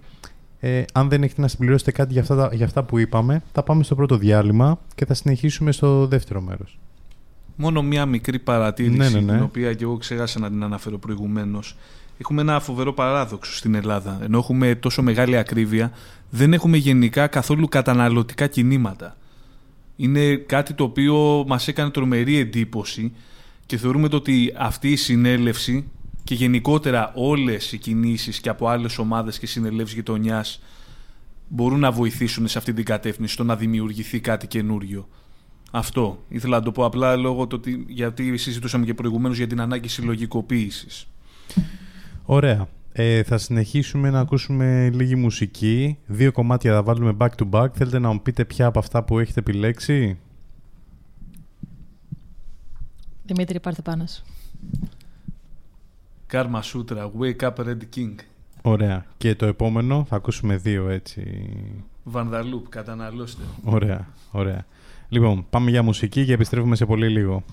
ε, αν δεν έχετε να συμπληρώσετε κάτι για αυτά, για αυτά που είπαμε, θα πάμε στο πρώτο διάλειμμα και θα συνεχίσουμε στο δεύτερο μέρος. Μόνο μία μικρή παρατήρηση, ναι, ναι, ναι. την οποία και εγώ ξέχασα να την αναφέρω προηγουμένως. Έχουμε ένα φοβερό παράδοξο στην Ελλάδα. Ενώ έχουμε τόσο μεγάλη ακρίβεια, δεν έχουμε γενικά καθόλου καταναλωτικά κινήματα. Είναι κάτι το οποίο μας έκανε τρομερή εντύπωση και θεωρούμε ότι αυτή η συνέλευση και γενικότερα όλες οι κινήσεις και από άλλες ομάδες και συνελεύσεις γειτονιάς μπορούν να βοηθήσουν σε αυτή την κατεύθυνση, στο να δημιουργηθεί κάτι καινούριο. Αυτό. Ήθελα να το πω απλά λόγω του ότι γιατί συζητούσαμε και προηγουμένως για την ανάγκη συλλογικοποίησης. Ωραία. Ε, θα συνεχίσουμε να ακούσουμε λίγη μουσική. Δύο κομμάτια θα βάλουμε back to back. Θέλετε να μου πείτε ποια από αυτά που έχετε επιλέξει; Δημήτρη, πάρτε πάνω σου. Karma Sutra, Wake Up Red King. Ωραία. Και το επόμενο θα ακούσουμε δύο έτσι. Vandaloop, καταναλώστε. Ωραία, ωραία. Λοιπόν, πάμε για μουσική και επιστρέφουμε σε πολύ λίγο.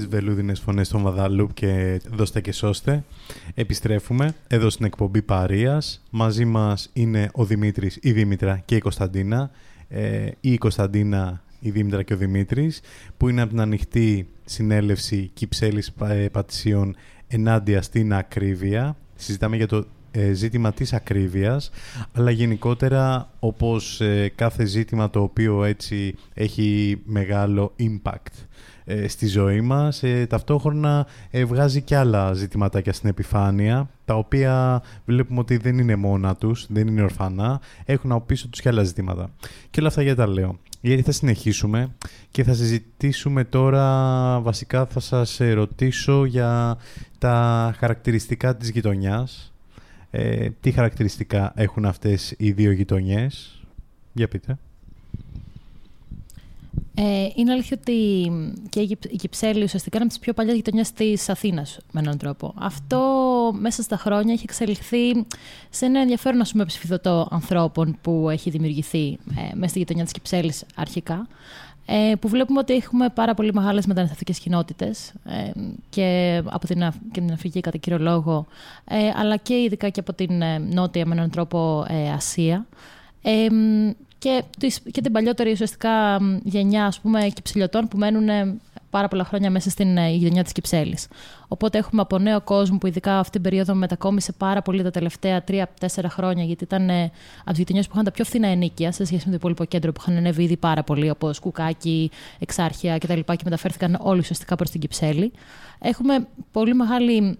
Τις βελούδινες φωνές των Βαδαλούπ και δώστε και σώστε. Επιστρέφουμε εδώ στην εκπομπή Παρίας. Μαζί μας είναι ο Δημήτρης, η Δήμητρα και η Κωνσταντίνα. Ε, η Κωνσταντίνα, η Δήμητρα και ο Δημήτρης που είναι από την ανοιχτή συνέλευση Κυψέλης ε, Πατησίων ενάντια στην ακρίβεια. Συζητάμε για το ε, ζήτημα της ακρίβειας, αλλά γενικότερα όπως ε, κάθε ζήτημα το οποίο έτσι έχει μεγάλο impact ε, στη ζωή μας, ταυτόχρονα βγάζει και άλλα ζητηματάκια στην επιφάνεια, τα οποία βλέπουμε ότι δεν είναι μόνα τους, δεν είναι ορφανά, έχουν από πίσω τους και άλλα ζητήματα. Και όλα αυτά γιατί τα λέω. Γιατί θα συνεχίσουμε και θα συζητήσουμε τώρα, βασικά θα σας ρωτήσω για τα χαρακτηριστικά της γειτονιάς. Ε, τι χαρακτηριστικά έχουν αυτές οι δύο γειτονιές; Για πείτε. Ε, είναι αλήθεια ότι και η Κυψέλη ουσιαστικά είναι από τις πιο παλιές γειτονιές της Αθήνας, με έναν τρόπο. Αυτό μέσα στα χρόνια έχει εξελιχθεί σε ένα ενδιαφέρον ας πούμε, ψηφιδωτό ανθρώπων που έχει δημιουργηθεί ε, μέσα στη γειτονιά της Κυψέλη αρχικά. Ε, που βλέπουμε ότι έχουμε πάρα πολύ μεγάλες μεταναστευτικές κοινότητες ε, και από την, και την Αφρική κατά κύριο λόγο, ε, αλλά και ειδικά και από την ε, νότια με έναν τρόπο ε, Ασία και, και την παλιότερη ουσιαστικά γενιά ας πούμε, κυψηλιωτών που μένουν ε, πάρα πολλά χρόνια μέσα στην ε, γενιά της Κυψέλης. Οπότε έχουμε από νέο κόσμο που ειδικά αυτή την περίοδο μετακόμισε πάρα πολύ τα τελευταία τρία-τέσσερα χρόνια, γιατί ήταν ε, από τις γειτονιές που είχαν τα πιο φθηνά ενίκια σε σχέση με το υπόλοιπο κέντρο που είχαν ανέβει ήδη πάρα πολύ, όπω Κουκάκι, Εξάρχεια κτλ. Και, και μεταφέρθηκαν όλοι ουσιαστικά προς την Κυψέλη. Έχουμε πολύ μεγάλη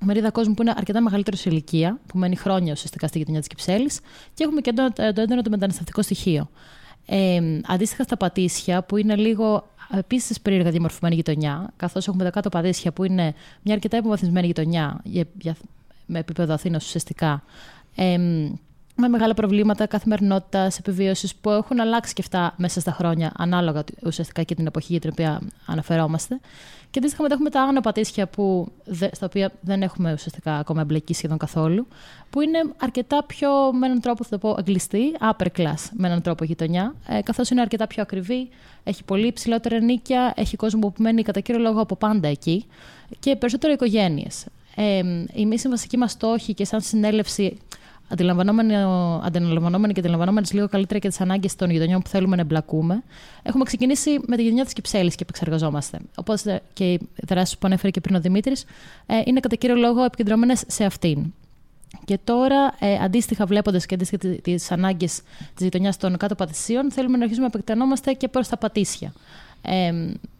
μερίδα κόσμου που είναι αρκετά μεγαλύτερο σε ηλικία, που μένει χρόνια ουσιαστικά στη γειτονιά της Κυψέλης, και έχουμε και το, το έντονο το μεταναστευτικό στοιχείο. Ε, αντίστοιχα στα Πατήσια, που είναι λίγο επίσης περίεργα διαμορφωμένη γειτονιά, καθώς έχουμε τα κάτω Πατήσια, που είναι μια αρκετά υποβαθμισμένη γειτονιά για, για, με επίπεδο Αθήνας ουσιαστικά. Ε, με μεγάλα προβλήματα καθημερινότητας, επιβίωσης που έχουν αλλάξει και αυτά μέσα στα χρόνια, ανάλογα ουσιαστικά και την εποχή για την οποία αναφερόμαστε. Και αντίστοιχα μετά έχουμε τα άγνοια πατήσια, που, στα οποία δεν έχουμε ουσιαστικά ακόμα εμπλεκεί σχεδόν καθόλου, που είναι αρκετά πιο, με έναν τρόπο θα το πω, αγγλιστή, upper class με έναν τρόπο γειτονιά, ε, καθώς είναι αρκετά πιο ακριβή, έχει πολύ υψηλότερα νίκια, έχει κόσμο που μένει κατά κύριο λόγο από πάντα εκεί και περισσότερο οικογένειες. Ε, εμεί οι βασικοί μας στόχοι και σαν συνέλευση αντιλαμβανόμενοι και αντιλαμβανόμενοι λίγο καλύτερα και τις ανάγκες των γειτονιών που θέλουμε να εμπλακούμε, έχουμε ξεκινήσει με τη γειτονιά της Κυψέλης και επεξεργαζόμαστε. Οπότε και οι δράσει που ανέφερε και πριν ο Δημήτρης ε, είναι κατά κύριο λόγο επικεντρωμένες σε αυτήν. Και τώρα, ε, αντίστοιχα βλέποντας και αντίστοιχα τις ανάγκες της γειτονιάς των κάτω πατησίων, θέλουμε να αρχίσουμε να επεκτενόμαστε και προς τα πατήσια. Ε,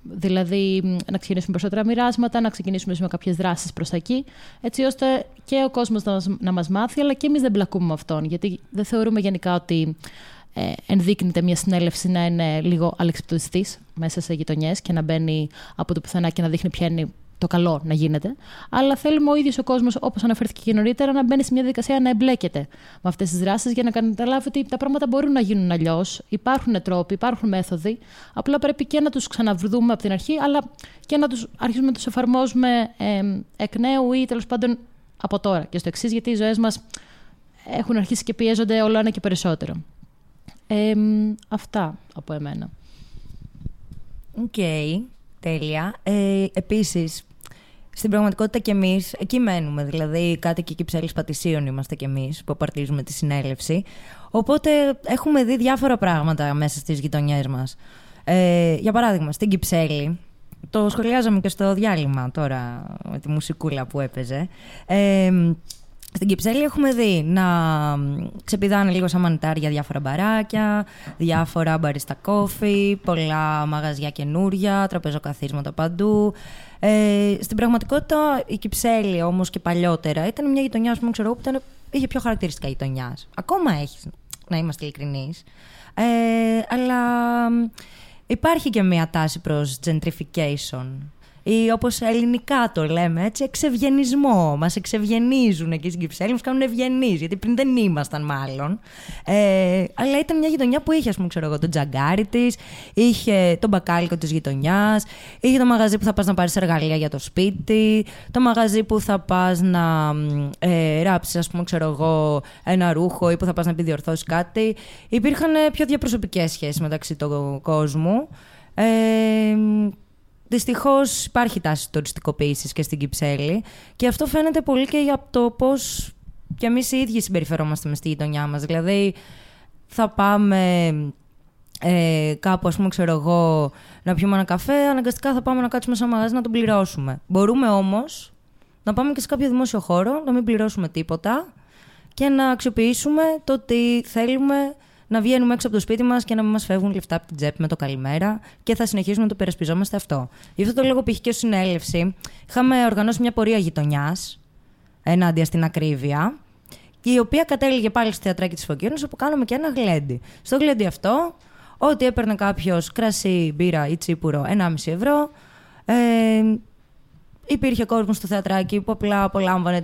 δηλαδή να ξεκινήσουμε περισσότερα μοιράσματα, να ξεκινήσουμε με κάποιες δράσεις προς τα εκεί, έτσι ώστε και ο κόσμος να, να μας μάθει, αλλά και εμείς δεν μπλακούμε με αυτόν. Γιατί δεν θεωρούμε γενικά ότι ε, ενδείκνυται μια συνέλευση να είναι λίγο αλεξιπτωτιστή μέσα σε γειτονιές και να μπαίνει από το πουθενά και να δείχνει ποια είναι το καλό να γίνεται. Αλλά θέλουμε ο ίδιος ο κόσμος, όπως αναφέρθηκε και νωρίτερα, να μπαίνει σε μια διαδικασία να εμπλέκεται με αυτές τις δράσεις για να καταλάβει ότι τα πράγματα μπορούν να γίνουν αλλιώς. Υπάρχουν τρόποι, υπάρχουν μέθοδοι. Απλά πρέπει και να τους ξαναβρούμε από την αρχή, αλλά και να τους αρχίσουμε να τους εφαρμόζουμε ε, εκ νέου ή τέλος πάντων από τώρα και στο εξής, γιατί οι ζωές μας έχουν αρχίσει και πιέζονται όλο ένα και περισσότερο. Ε, αυτά από εμένα. Οκ, τέλεια. Ε, επίσης, στην πραγματικότητα κι εμείς εκεί μένουμε. Δηλαδή, κάτι και Κυψέλη Πατησίων είμαστε κι εμείς που απαρτίζουμε τη συνέλευση. Οπότε έχουμε δει διάφορα πράγματα μέσα στις γειτονιές μας. Ε, για παράδειγμα, στην Κυψέλη, το σχολιάζαμε και στο διάλειμμα τώρα με τη μουσικούλα που έπαιζε. Ε, στην Κυψέλη έχουμε δει να ξεπηδάνε λίγο σαν μανιτάρια διάφορα μπαράκια, διάφορα μπαριστά κόφι, πολλά μαγαζιά καινούρια, τραπεζοκαθίσματα παντού. Ε, στην πραγματικότητα η Κυψέλη όμως και παλιότερα ήταν μια γειτονιά πούμε, ξέρω, που ήταν, είχε πιο χαρακτηριστικά γειτονιάς. Ακόμα έχεις, να είμαστε ειλικρινείς. Ε, αλλά υπάρχει και μια τάση προς gentrification ή όπως ελληνικά το λέμε, έτσι, εξευγενισμό. Μας εξευγενίζουν εκεί στην Κυψέλη, μας κάνουν ευγενείς, γιατί πριν δεν ήμασταν μάλλον. Ε, αλλά ήταν μια γειτονιά που είχε, ας πούμε, ξέρω εγώ, τον τζαγκάρι της, είχε τον μπακάλικο της γειτονιάς, είχε το μαγαζί που θα πας να πάρεις εργαλεία για το σπίτι, το μαγαζί που θα πας να ε, ράψεις, ας πούμε, ξέρω εγώ, ένα ρούχο ή που θα πας να επιδιορθώσεις κάτι. Υπήρχαν πιο διαπροσωπικές σχέσεις μεταξύ του κόσμου. Ε, Δυστυχώς υπάρχει τάση τουριστικοποίηση και στην Κυψέλη και αυτό φαίνεται πολύ και από το πώς κι εμείς οι ίδιοι συμπεριφερόμαστε μες στη γειτονιά μας. Δηλαδή, θα πάμε ε, κάπου, ας πούμε, ξέρω εγώ, να πιούμε ένα καφέ, αναγκαστικά θα πάμε να κάτσουμε σε ένα μαγαζί να τον πληρώσουμε. Μπορούμε όμως να πάμε και σε κάποιο δημόσιο χώρο, να μην πληρώσουμε τίποτα και να αξιοποιήσουμε το ότι θέλουμε να βγαίνουμε έξω από το σπίτι μας και να μην μας φεύγουν λεφτά από την τσέπη με το καλημέρα και θα συνεχίσουμε να το περασπιζόμαστε αυτό. Γι' αυτό το λόγο π.χ. και ως συνέλευση είχαμε οργανώσει μια πορεία γειτονιάς ενάντια στην ακρίβεια η οποία κατέληγε πάλι στο θεατράκι της Φωκίωνας όπου κάναμε και ένα γλέντι. Στο γλέντι αυτό, ό,τι έπαιρνε κάποιος κρασί, μπύρα ή τσίπουρο 1,5 ευρώ, ε, υπήρχε κόσμος στο θεατράκι που απλά απολάμβανε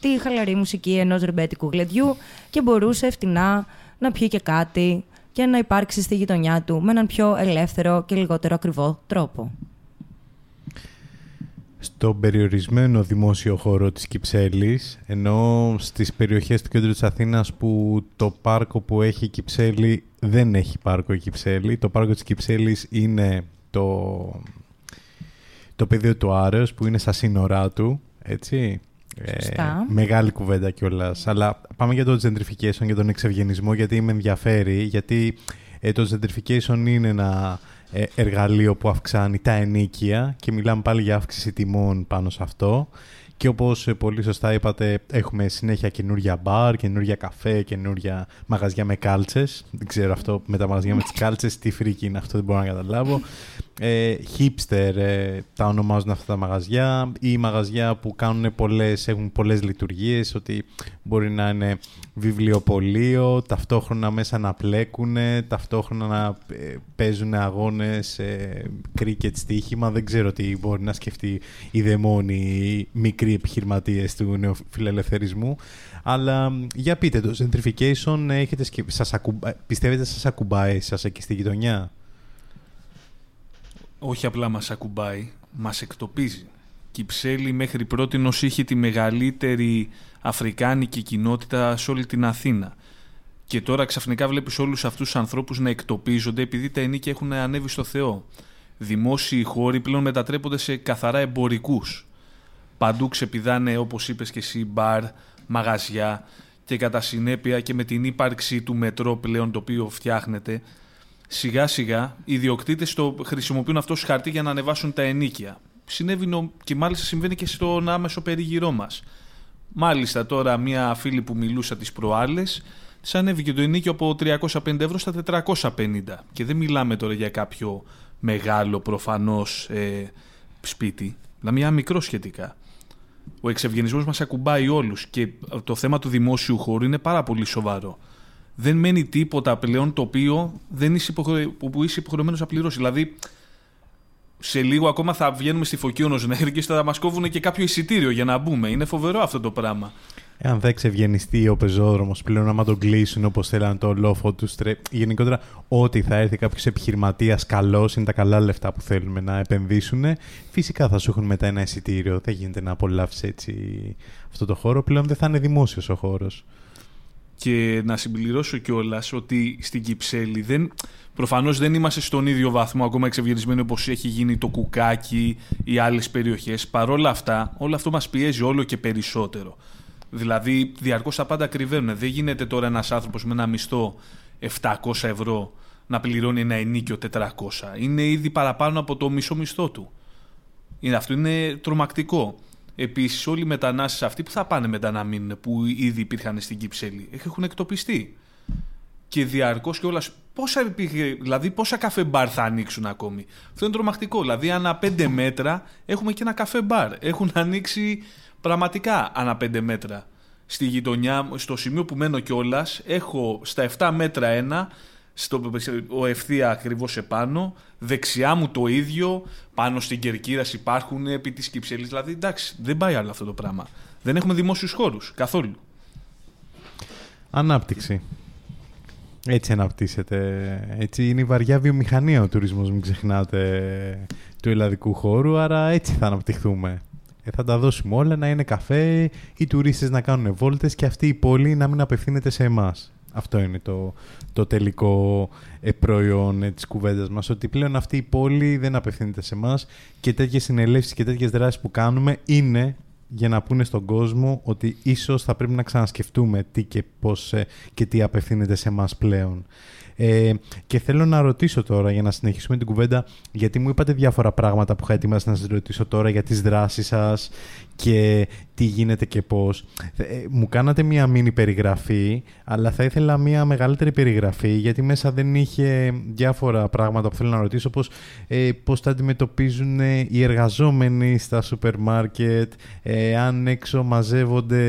τη χαλαρή μουσική ενός ρεμπέτικου γλεντιού και μπορούσε φτηνά να πιει και κάτι και να υπάρξει στη γειτονιά του με έναν πιο ελεύθερο και λιγότερο ακριβό τρόπο. Στον περιορισμένο δημόσιο χώρο της Κυψέλης, ενώ στις περιοχές του κέντρου της Αθήνας που το πάρκο που έχει η Κυψέλη δεν έχει πάρκο η Κυψέλη, το πάρκο της Κυψέλης είναι το, το πεδίο του Άρεος που είναι στα σύνορά του, έτσι. Ε, μεγάλη κουβέντα κιόλας. Αλλά πάμε για το gentrification, για τον εξευγενισμό, γιατί με ενδιαφέρει. Γιατί ε, το gentrification είναι ένα ε, εργαλείο που αυξάνει τα ενίκια και μιλάμε πάλι για αύξηση τιμών πάνω σε αυτό. Και όπως πολύ σωστά είπατε, έχουμε συνέχεια καινούργια μπαρ, καινούργια καφέ, καινούργια μαγαζιά με κάλτσες. Δεν ξέρω αυτό με τα μαγαζιά με τις κάλτσες, τι φρίκι είναι αυτό, δεν μπορώ να καταλάβω ε, hipster ε, τα ονομάζουν αυτά τα μαγαζιά ή μαγαζιά που κάνουν πολλές, έχουν πολλές λειτουργίες ότι μπορεί να είναι βιβλιοπωλείο, ταυτόχρονα μέσα να πλέκουν, ταυτόχρονα να ε, παίζουν αγώνες ε, κρίκετ στοίχημα. Δεν ξέρω τι μπορεί να σκεφτεί η δαιμόνη οι μικροί επιχειρηματίες του νεοφιλελευθερισμού. Αλλά για πείτε το, gentrification έχετε σας πιστεύετε σας ακουμπάει σας εκεί στη γειτονιά; Όχι απλά μας ακουμπάει, μας εκτοπίζει. Κυψέλη μέχρι πρώτη είχε τη μεγαλύτερη αφρικάνικη κοινότητα σε όλη την Αθήνα. Και τώρα ξαφνικά βλέπεις όλους αυτούς τους ανθρώπους να εκτοπίζονται επειδή τα ενίκια έχουν ανέβει στο Θεό. Δημόσιοι χώροι πλέον μετατρέπονται σε καθαρά εμπορικούς. Παντού ξεπηδάνε όπως είπες και εσύ μπαρ, μαγαζιά και κατά συνέπεια και με την ύπαρξη του μετρό πλέον το οποίο φτιάχνεται σιγά σιγά οι ιδιοκτήτες το χρησιμοποιούν αυτό ως χαρτί για να ανεβάσουν τα ενίκια. Συνέβη και μάλιστα συμβαίνει και στον άμεσο περίγυρό μας. Μάλιστα τώρα μία φίλη που μιλούσα τις προάλλες της ανέβηκε το ενίκιο από 350 ευρώ στα 450 και δεν μιλάμε τώρα για κάποιο μεγάλο προφανώς ε, σπίτι, αλλά μια μικρό σχετικά. Ο εξευγενισμός μας ακουμπάει όλους και το θέμα του δημόσιου χώρου είναι πάρα πολύ σοβαρό δεν μένει τίποτα πλέον το οποίο δεν είσαι υποχρε... που είσαι υποχρεωμένος να πληρώσεις. Δηλαδή, σε λίγο ακόμα θα βγαίνουμε στη Φωκίωνο μέχρι και θα μας κόβουν και κάποιο εισιτήριο για να μπούμε. Είναι φοβερό αυτό το πράγμα. Εάν δεν ξευγενιστεί ο πεζόδρομος πλέον, άμα τον κλείσουν όπως θέλαν το λόφο τους στρε... Γενικότερα, ό,τι θα έρθει κάποιος επιχειρηματίας καλός, είναι τα καλά λεφτά που θέλουμε να επενδύσουν. Φυσικά θα σου έχουν μετά ένα εισιτήριο. Δεν γίνεται να απολαύσει έτσι αυτό το χώρο. Πλέον δεν θα είναι δημόσιος ο χώρος. Και να συμπληρώσω κιόλας ότι στην Κυψέλη δεν, προφανώς δεν είμαστε στον ίδιο βαθμό ακόμα εξευγενισμένοι όπως έχει γίνει το Κουκάκι ή άλλες περιοχές. Παρόλα αυτά, όλο αυτό μας πιέζει όλο και περισσότερο. Δηλαδή, διαρκώς τα πάντα κρυβαίνουν. Δεν γίνεται τώρα ένας άνθρωπος με ένα μισθό 700 ευρώ να πληρώνει ένα ενίκιο 400. Είναι ήδη παραπάνω από το μισό μισθό του. Είναι, αυτό είναι τρομακτικό. Επίσης, όλοι οι μετανάστες αυτοί που θα πάνε μετά να μείνουν, που ήδη υπήρχαν στην Κυψέλη, έχουν εκτοπιστεί. Και διαρκώς κιόλας. Πόσα, δηλαδή, πόσα καφέ μπαρ θα ανοίξουν ακόμη. Αυτό είναι τρομακτικό. Δηλαδή, ανά πέντε μέτρα έχουμε και ένα καφέ μπαρ. Έχουν ανοίξει πραγματικά ανά πέντε μέτρα. Στη γειτονιά, στο σημείο που μένω κιόλας, έχω στα 7 μέτρα ένα, στο, ο ευθεία ακριβώς επάνω, δεξιά μου το ίδιο, πάνω στην Κερκύρας υπάρχουν επί της Κυψέλης. Δηλαδή εντάξει, δεν πάει άλλο αυτό το πράγμα. Δεν έχουμε δημόσιους χώρους καθόλου. Ανάπτυξη. Έτσι αναπτύσσεται. Έτσι είναι η βαριά βιομηχανία ο τουρισμός, μην ξεχνάτε, του ελλαδικού χώρου, άρα έτσι θα αναπτυχθούμε. Ε, θα τα δώσουμε όλα να είναι καφέ, οι τουρίστες να κάνουν βόλτες και αυτή η πόλη να μην απευθύνεται σε εμάς. Αυτό είναι το, το τελικό ε, προϊόν ε, της κουβέντας μας, ότι πλέον αυτή η πόλη δεν απευθύνεται σε εμάς και τέτοιες συνελεύσεις και τέτοιες δράσεις που κάνουμε είναι για να πούνε στον κόσμο ότι ίσως θα πρέπει να ξανασκεφτούμε τι και πώς ε, και τι απευθύνεται σε εμάς πλέον. Ε, και θέλω να ρωτήσω τώρα για να συνεχίσουμε την κουβέντα, γιατί μου είπατε διάφορα πράγματα που είχα ετοιμάσει να σας ρωτήσω τώρα για τις δράσεις σας και τι γίνεται και πώς. Ε, μου κάνατε μία μίνι περιγραφή, αλλά θα ήθελα μία μεγαλύτερη περιγραφή, γιατί μέσα δεν είχε διάφορα πράγματα που θέλω να ρωτήσω, όπως ε, πώς τα αντιμετωπίζουν οι εργαζόμενοι στα σούπερ μάρκετ, ε, αν έξω μαζεύονται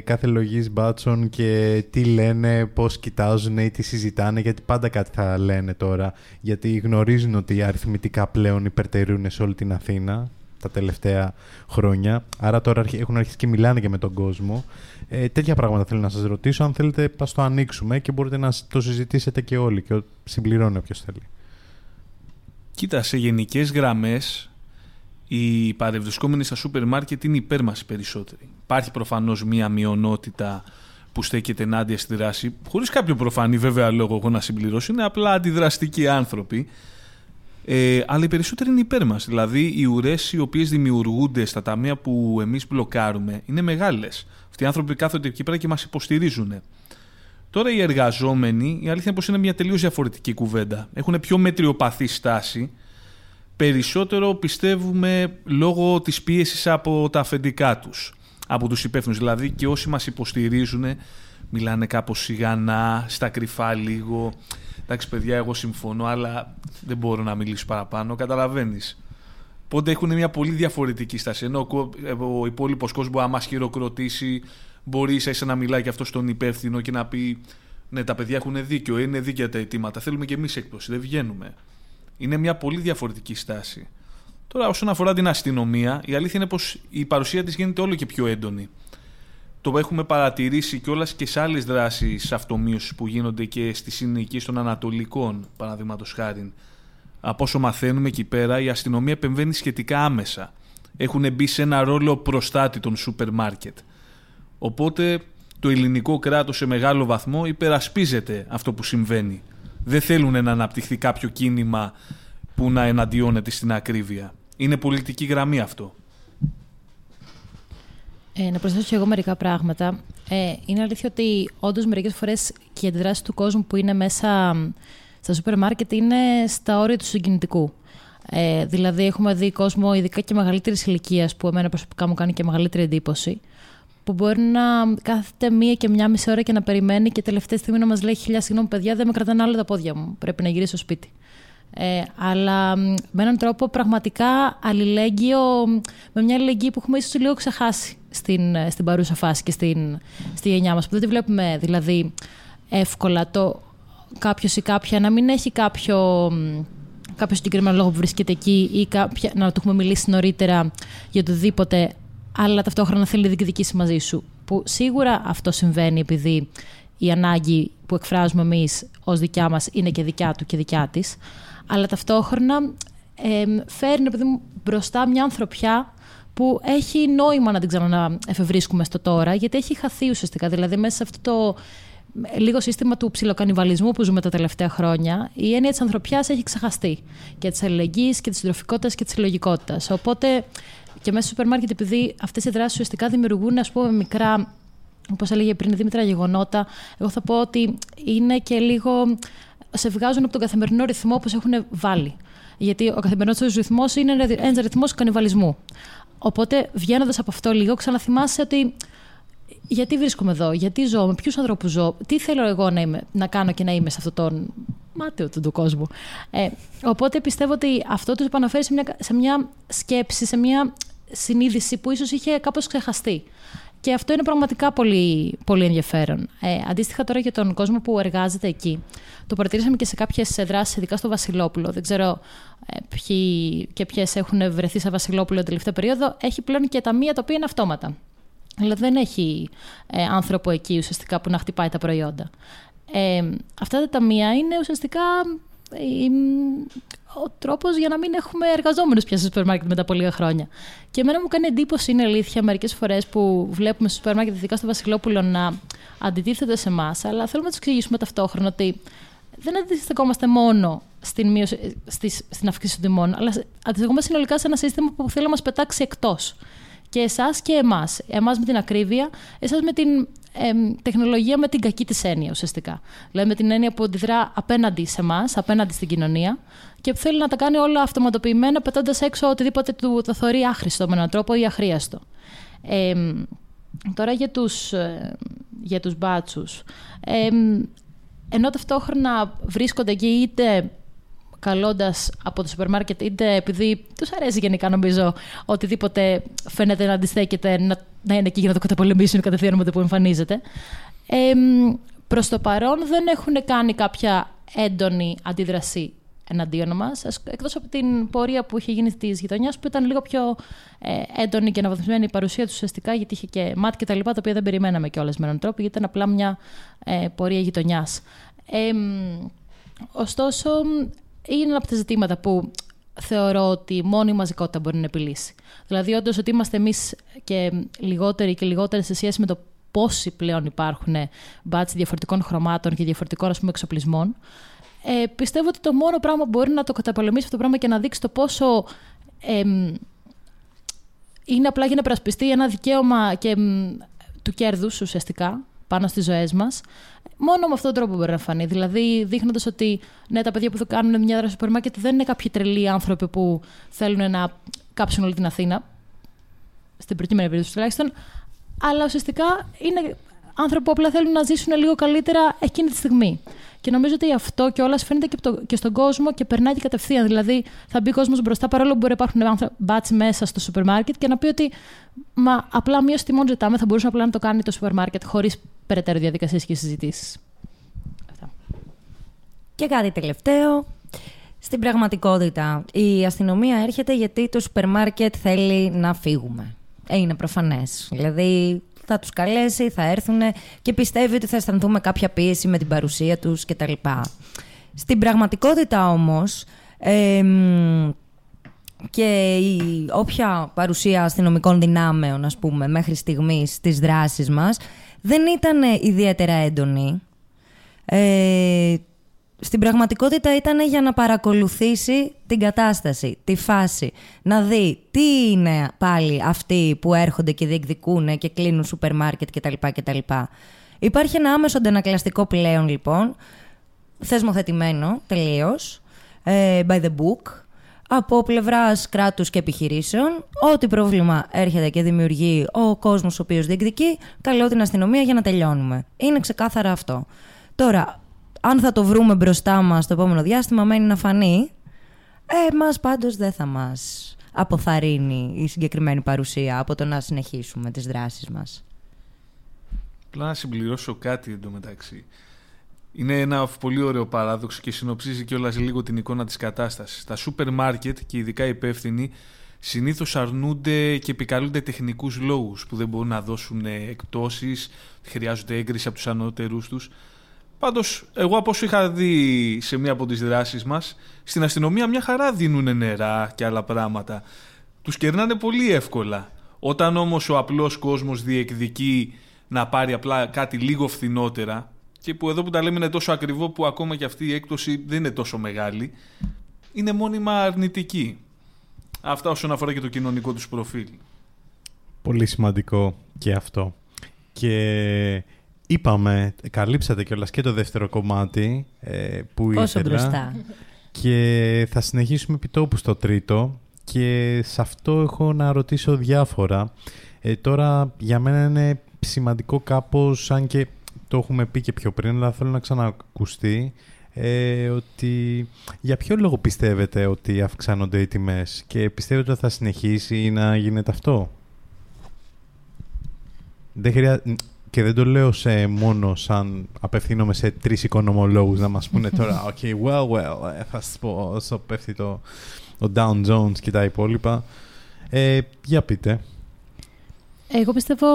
κάθε λογής μπάτσων και τι λένε, πώς κοιτάζουν ή τι συζητάνε, γιατί πάντα κάτι θα λένε τώρα, γιατί γνωρίζουν ότι αριθμητικά πλέον υπερτερούν σε όλη την Αθήνα τα τελευταία χρόνια. Άρα τώρα έχουν αρχίσει και μιλάνε και με τον κόσμο. Ε, τέτοια πράγματα θέλω να σας ρωτήσω. Αν θέλετε, πας το ανοίξουμε και μπορείτε να το συζητήσετε και όλοι και συμπληρώνει όποιος θέλει. Κοίτα, σε γενικές γραμμές οι παρευρισκόμενοι στα σούπερ μάρκετ είναι υπέρ μας περισσότεροι. Υπάρχει προφανώς μία μειονότητα που στέκεται ενάντια στη δράση, χωρίς κάποιο προφανή βέβαια λόγο εγώ να συμπληρώσω, είναι απλά αντιδραστικοί άνθρωποι ε, αλλά οι περισσότεροι είναι υπέρ μας. Δηλαδή, οι ουρές οι οποίες δημιουργούνται στα ταμεία που εμείς μπλοκάρουμε είναι μεγάλες. Αυτοί οι άνθρωποι κάθονται εκεί πέρα και μας υποστηρίζουν. Τώρα οι εργαζόμενοι, η αλήθεια είναι πως είναι μια τελείως διαφορετική κουβέντα. Έχουν πιο μετριοπαθή στάση. Περισσότερο πιστεύουμε λόγω της πίεσης από τα αφεντικά τους. Από τους υπεύθυνους. Δηλαδή και όσοι μας υποστηρίζουν μιλάνε κάπως σιγανά, στα κρυφά λίγο εντάξει παιδιά εγώ συμφωνώ αλλά δεν μπορώ να μιλήσω παραπάνω, καταλαβαίνεις. Πότε έχουν μια πολύ διαφορετική στάση. Ενώ ο υπόλοιπος κόσμο, άμα χειροκροτήσει, μπορεί ίσα να μιλάει και αυτός στον υπεύθυνο και να πει Ναι, τα παιδιά έχουν δίκιο, είναι δίκαια τα αιτήματα. Θέλουμε και εμείς έκπτωση, δεν βγαίνουμε. Είναι μια πολύ διαφορετική στάση. Τώρα, όσον αφορά την αστυνομία, η αλήθεια είναι πως η παρουσία της γίνεται όλο και πιο έντονη το έχουμε παρατηρήσει κιόλας και σε άλλες δράσεις αυτομείωση που γίνονται και στι συνοικίε των Ανατολικών, παραδείγματος χάρη. Από όσο μαθαίνουμε εκεί πέρα, η αστυνομία επεμβαίνει σχετικά άμεσα. Έχουν μπει σε ένα ρόλο προστάτη των σούπερ μάρκετ. Οπότε το ελληνικό κράτος σε μεγάλο βαθμό υπερασπίζεται αυτό που συμβαίνει. Δεν θέλουν να αναπτυχθεί κάποιο κίνημα που να εναντιώνεται στην ακρίβεια. Είναι πολιτική γραμμή αυτό. Ε, να προσθέσω και εγώ μερικά πράγματα. Ε, είναι αλήθεια ότι όντως μερικές φορές και η αντιδράση του κόσμου που είναι μέσα στα σούπερ μάρκετ είναι στα όρια του συγκινητικού. Ε, δηλαδή, έχουμε δει κόσμο, ειδικά και μεγαλύτερης ηλικίας, που εμένα προσωπικά μου κάνει και μεγαλύτερη εντύπωση, που μπορεί να κάθεται μία και μία μισή ώρα και να περιμένει και τελευταία στιγμή να μας λέει: Χιλιά, συγγνώμη, παιδιά, δεν με κρατάνε άλλο τα πόδια μου. Πρέπει να γυρίσω στο σπίτι. Ε, αλλά με έναν τρόπο πραγματικά αλληλέγγυο, με μια αλληλεγγύη που έχουμε ίσως λίγο ξεχάσει στην, ε, στην παρούσα φάση και στην, στη γενιά μας, που δεν τη βλέπουμε δηλαδή εύκολα το κάποιος ή κάποια να μην έχει κάποιο, κάποιο συγκεκριμένο λόγο που βρίσκεται εκεί ή κάποια, να του έχουμε μιλήσει νωρίτερα για οτιδήποτε, αλλά ταυτόχρονα θέλει να διεκδικήσει μαζί σου. Που σίγουρα αυτό συμβαίνει επειδή η ανάγκη που εκφράζουμε εμείς ως δικιά μας είναι και δικιά του και δικιά της, αλλά ταυτόχρονα ε, φέρνει μπροστά μια ανθρωπιά που έχει νόημα να την ξαναεφευρίσκουμε στο τώρα, γιατί έχει χαθεί ουσιαστικά. Δηλαδή, μέσα σε αυτό το λίγο σύστημα του ψιλοκανιβαλισμού που ζούμε τα τελευταία χρόνια, η έννοια της ανθρωπιάς έχει ξεχαστεί. Και της αλληλεγγύης και της συντροφικότητα και της συλλογικότητας. Οπότε και μέσα στο σούπερ μάρκετ, επειδή αυτές οι δράσεις ουσιαστικά δημιουργούν ας πούμε, μικρά, όπως έλεγε πριν η Δήμητρα, γεγονότα, εγώ θα πω ότι είναι και λίγο. σε βγάζουν από τον καθημερινό ρυθμό που έχουν βάλει. Γιατί ο καθημερινός ρυθμός είναι ένας ρυθμός κανιβαλισμού. Οπότε βγαίνοντας από αυτό λίγο, ξαναθυμάσαι ότι γιατί βρίσκομαι εδώ, γιατί ζω, με ποιους ανθρώπους ζω, τι θέλω εγώ να, είμαι, να κάνω και να είμαι σε αυτόν τον μάτιο του, του κόσμου. Ε, οπότε πιστεύω ότι αυτό τους επαναφέρει σε μια, σε μια σκέψη, σε μια συνείδηση που ίσως είχε κάπως ξεχαστεί. Και αυτό είναι πραγματικά πολύ, πολύ ενδιαφέρον. Ε, αντίστοιχα τώρα για τον κόσμο που εργάζεται εκεί. Το παρατηρήσαμε και σε κάποιες δράσεις, ειδικά στο Βασιλόπουλο. Δεν ξέρω ε, ποιοι και ποιες έχουν βρεθεί σε Βασιλόπουλο την τελευταία περίοδο. Έχει πλέον και ταμεία τα οποία είναι αυτόματα. Δηλαδή δεν έχει ε, άνθρωπο εκεί ουσιαστικά που να χτυπάει τα προϊόντα. Ε, αυτά τα ταμεία είναι ουσιαστικά ο τρόπος για να μην έχουμε εργαζόμενους πια στο σούπερ μάρκετ μετά από λίγα χρόνια. Και εμένα μου κάνει εντύπωση, είναι αλήθεια, μερικές φορές που βλέπουμε στο σούπερ μάρκετ, ειδικά στο Βασιλόπουλο, να αντιτίθεται σε εμάς, αλλά θέλουμε να τους εξηγήσουμε ταυτόχρονα ότι δεν αντιστεκόμαστε μόνο στην, μείωση, στην αυξήση των τιμών, αλλά αντιστεκόμαστε συνολικά σε ένα σύστημα που θέλει να μας πετάξει εκτός. Και εσάς και εμάς. Εμάς με την ακρίβεια, εσάς με την τεχνολογία με την κακή της έννοια ουσιαστικά. Δηλαδή με την έννοια που αντιδρά απέναντι σε εμάς, απέναντι στην κοινωνία και που θέλει να τα κάνει όλα αυτοματοποιημένα, πετώντας έξω οτιδήποτε του το θεωρεί άχρηστο με έναν τρόπο ή αχρίαστο. Ε, τώρα για τους, ε, για τους μπάτσους. Ε, ενώ ταυτόχρονα βρίσκονται εκεί είτε καλώντας από το σούπερ μάρκετ, είτε επειδή τους αρέσει γενικά νομίζω οτιδήποτε φαίνεται να αντιστέκεται, να, να είναι εκεί για να το καταπολεμήσουν κατευθείαν με το που εμφανίζεται. Ε, Προς το παρόν δεν έχουν κάνει κάποια έντονη αντίδραση εναντίον μας, εκτός από την πορεία που είχε γίνει της γειτονιάς, που ήταν λίγο πιο ε, έντονη και αναβαθμισμένη η παρουσία τους ουσιαστικά, γιατί είχε και μάτια και τα λοιπά, τα οποία δεν περιμέναμε κιόλας με έναν τρόπο, γιατί ήταν απλά μια ε, πορεία γειτονιάς. Ε, ωστόσο, είναι ένα από τα ζητήματα που θεωρώ ότι μόνο η μαζικότητα μπορεί να επιλύσει. Δηλαδή, όντως, ότι είμαστε εμείς και λιγότεροι και λιγότερες σε σχέση με το πόσοι πλέον υπάρχουν μπάτσι διαφορετικών χρωμάτων και διαφορετικών ας πούμε, εξοπλισμών. Ε, πιστεύω ότι το μόνο πράγμα που μπορεί να το καταπολεμήσει αυτό το πράγμα και να δείξει το πόσο ε, είναι απλά για να περασπιστεί ένα δικαίωμα και, του κέρδους ουσιαστικά πάνω στις ζωές μας. Μόνο με αυτόν τον τρόπο μπορεί να φανεί. Δηλαδή, δείχνοντας ότι ναι, τα παιδιά που θα κάνουν μια δράση στο σούπερ μάρκετ δεν είναι κάποιοι τρελοί άνθρωποι που θέλουν να κάψουν όλη την Αθήνα. Στην προκειμένη περίπτωση τουλάχιστον. Αλλά ουσιαστικά είναι άνθρωποι που απλά θέλουν να ζήσουν λίγο καλύτερα εκείνη τη στιγμή. Και νομίζω ότι αυτό κιόλας φαίνεται και, το, και στον κόσμο και περνάει και κατευθείαν. Δηλαδή, θα μπει ο κόσμος μπροστά παρόλο που μπορεί να υπάρχουν μπάτσι μέσα στο σούπερ μάρκετ και να πει ότι Μα απλά μείωση τιμών ζητάμε, θα μπορούσε απλά να το κάνει το σούπερ μάρκετ χωρίς περαιτέρω διαδικασίες και συζητήσεις. Και κάτι τελευταίο. Στην πραγματικότητα, η αστυνομία έρχεται γιατί το σούπερ μάρκετ θέλει να φύγουμε. Ε, είναι προφανές. Δηλαδή, θα τους καλέσει, θα έρθουν και πιστεύει ότι θα αισθανθούμε κάποια πίεση με την παρουσία τους κτλ. Στην πραγματικότητα όμως, και η όποια παρουσία αστυνομικών δυνάμεων, ας πούμε, μέχρι στιγμής στις δράσεις μας, δεν ήταν ιδιαίτερα έντονη. Ε, στην πραγματικότητα ήταν για να παρακολουθήσει την κατάσταση, τη φάση. Να δει τι είναι πάλι αυτοί που έρχονται και διεκδικούν και κλείνουν σούπερ μάρκετ κτλ. κτλ. Υπάρχει ένα άμεσο αντανακλαστικό πλέον λοιπόν, θεσμοθετημένο τελείως, ε, by the book, από πλευράς κράτους και επιχειρήσεων. Ό,τι πρόβλημα έρχεται και δημιουργεί ο κόσμος ο οποίος διεκδικεί, καλώ την αστυνομία για να τελειώνουμε. Είναι ξεκάθαρα αυτό. Τώρα, αν θα το βρούμε μπροστά μας το επόμενο διάστημα, μένει να φανεί. Ε, μας πάντως δεν θα μας αποθαρρύνει η συγκεκριμένη παρουσία από το να συνεχίσουμε τις δράσεις μας. Απλά να συμπληρώσω κάτι εντωμεταξύ. Είναι ένα πολύ ωραίο παράδοξο και συνοψίζει κιόλας λίγο την εικόνα της κατάστασης. Τα σούπερ μάρκετ και ειδικά οι υπεύθυνοι συνήθως αρνούνται και επικαλούνται τεχνικούς λόγους που δεν μπορούν να δώσουν εκπτώσεις, χρειάζονται έγκριση από τους ανώτερους τους. Πάντως, εγώ από όσο είχα δει σε μία από τις δράσεις μας, στην αστυνομία μια χαρά δίνουν νερά και άλλα πράγματα. Τους κερνάνε πολύ εύκολα. Όταν όμως ο απλός κόσμος διεκδικεί να πάρει απλά κάτι λίγο φθηνότερα, και που εδώ που τα λέμε είναι τόσο ακριβό που ακόμα και αυτή η έκπτωση δεν είναι τόσο μεγάλη, είναι μόνιμα αρνητική. Αυτά όσον αφορά και το κοινωνικό τους προφίλ. Πολύ σημαντικό και αυτό. Και είπαμε, καλύψατε κιόλας και το δεύτερο κομμάτι ε, που Πόσο μπροστά. Και θα συνεχίσουμε επιτόπου στο τρίτο και σε αυτό έχω να ρωτήσω διάφορα. Ε, τώρα για μένα είναι σημαντικό κάπως, αν και το έχουμε πει και πιο πριν, αλλά θέλω να ξανακουστεί ε, ότι για ποιο λόγο πιστεύετε ότι αυξάνονται οι τιμές και πιστεύετε ότι θα συνεχίσει να γίνεται αυτό; Δεν χρειά... Και δεν το λέω σε μόνο σαν απευθύνομαι σε τρεις οικονομολόγους να μας πούνε τώρα «Ok, well, well, ε, θα σας πω όσο πέφτει το, το Down Jones και τα υπόλοιπα». Ε, για πείτε. Εγώ πιστεύω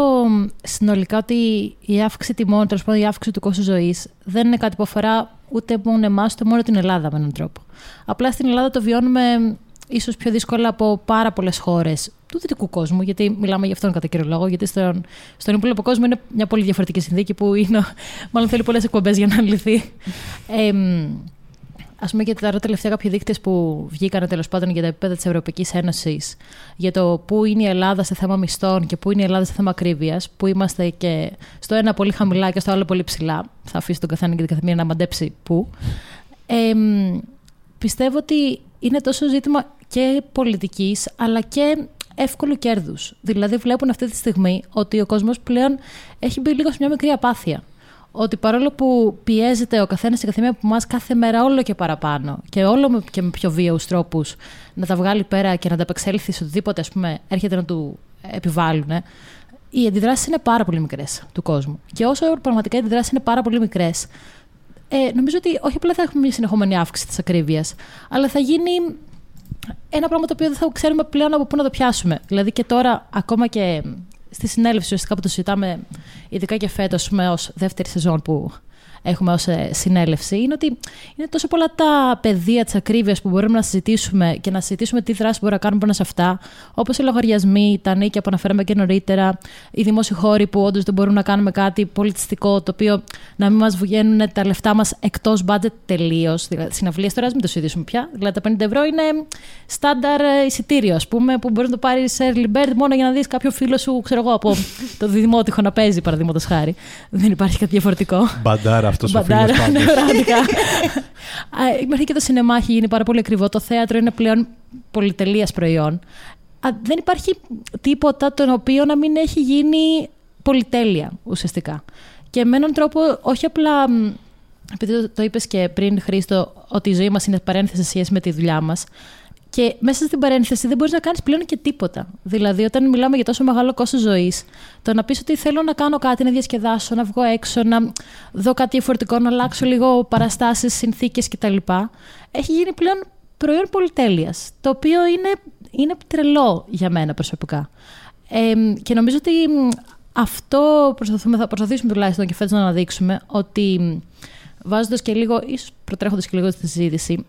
συνολικά ότι η αύξηση τιμών, τέλος πάντων η αύξηση του κόστους ζωής, δεν είναι κάτι που αφορά ούτε μόνο εμάς, ούτε μόνο την Ελλάδα με έναν τρόπο. Απλά στην Ελλάδα το βιώνουμε ίσως πιο δύσκολα από πάρα πολλές χώρες του δυτικού κόσμου, γιατί μιλάμε γι' αυτόν κατά κύριο λόγο, γιατί στον, στον υπόλοιπο κόσμο είναι μια πολύ διαφορετική συνθήκη που είναι, μάλλον θέλει πολλές εκπομπές για να λυθεί. Ε, Α πούμε, και τώρα τελευταία κάποιοι δείκτες που βγήκαν τέλος πάντων για τα επίπεδα της Ευρωπαϊκής Ένωσης για το πού είναι η Ελλάδα σε θέμα μισθών και πού είναι η Ελλάδα σε θέμα ακρίβειας, που είμαστε και στο ένα πολύ χαμηλά και στο άλλο πολύ ψηλά. Θα αφήσει τον καθένα και την καθεμία να μαντέψει πού. Ε, πιστεύω ότι είναι τόσο ζήτημα και πολιτικής αλλά και εύκολου κέρδους. Δηλαδή, βλέπουν αυτή τη στιγμή ότι ο κόσμος πλέον έχει μπει λίγο σε μια μικρή απάθεια. Ότι παρόλο που πιέζεται ο καθένας και καθεμία από εμάς κάθε μέρα όλο και παραπάνω και όλο και με πιο βίαιους τρόπους να τα βγάλει πέρα και να τα απεξέλθει σε οτιδήποτε ας πούμε, έρχεται να του επιβάλλουν, οι αντιδράσεις είναι πάρα πολύ μικρές του κόσμου. Και όσο πραγματικά οι αντιδράσεις είναι πάρα πολύ μικρές, ε, νομίζω ότι όχι απλά θα έχουμε μια συνεχόμενη αύξηση της ακρίβειας, αλλά θα γίνει ένα πράγμα το οποίο δεν θα ξέρουμε πλέον από πού να το πιάσουμε. Δηλαδή και τώρα, ακόμα και στη συνέλευση, ουσιαστικά που το συζητάμε, ειδικά και φέτος, ως δεύτερη σεζόν που έχουμε ως ε, συνέλευση είναι ότι είναι τόσο πολλά τα πεδία της ακρίβειας που μπορούμε να συζητήσουμε και να συζητήσουμε τι δράση μπορούμε να κάνουμε πάνω σε αυτά, όπως οι λογαριασμοί, τα νίκια που αναφέραμε και νωρίτερα, οι δημόσιοι χώροι που όντως δεν μπορούμε να κάνουμε κάτι πολιτιστικό, το οποίο να μην μας βγαίνουν τα λεφτά μας εκτός budget τελείως. Δηλαδή, συναυλίες τώρα, μην το συζητήσουμε πια. Δηλαδή, τα 50 ευρώ είναι στάνταρ ε, εισιτήριο, ας πούμε, που μπορείς να το πάρεις σε early bird μόνο για να δεις κάποιο φίλο σου, ξέρω εγώ, από το δημότυχο να παίζει, παραδείγματος χάρη. Δεν υπάρχει κάτι διαφορετικό. Μπαντάρα αυτός ο φίλος Μέχρι και το σινεμά έχει γίνει πάρα πολύ ακριβό. Το θέατρο είναι πλέον πολυτελείας προϊόν. Δεν υπάρχει τίποτα το οποίο να μην έχει γίνει πολυτέλεια ουσιαστικά. Και με έναν τρόπο όχι απλά επειδή το είπες και πριν, Χρήστο, ότι η ζωή μας είναι παρένθεση σε σχέση με τη δουλειά μας, και μέσα στην παρένθεση δεν μπορείς να κάνεις πλέον και τίποτα. Δηλαδή, όταν μιλάμε για τόσο μεγάλο κόστος ζωής, το να πεις ότι θέλω να κάνω κάτι, να διασκεδάσω, να βγω έξω, να δω κάτι διαφορετικό, να αλλάξω λίγο παραστάσεις, συνθήκες κτλ. Έχει γίνει πλέον προϊόν πολυτέλειας. Το οποίο είναι, είναι τρελό για μένα προσωπικά. Ε, και νομίζω ότι αυτό προσπαθούμε, θα προσπαθήσουμε τουλάχιστον και φέτος να αναδείξουμε ότι βάζοντας και λίγο, ίσως προτρέχοντας και λίγο στη συζήτηση,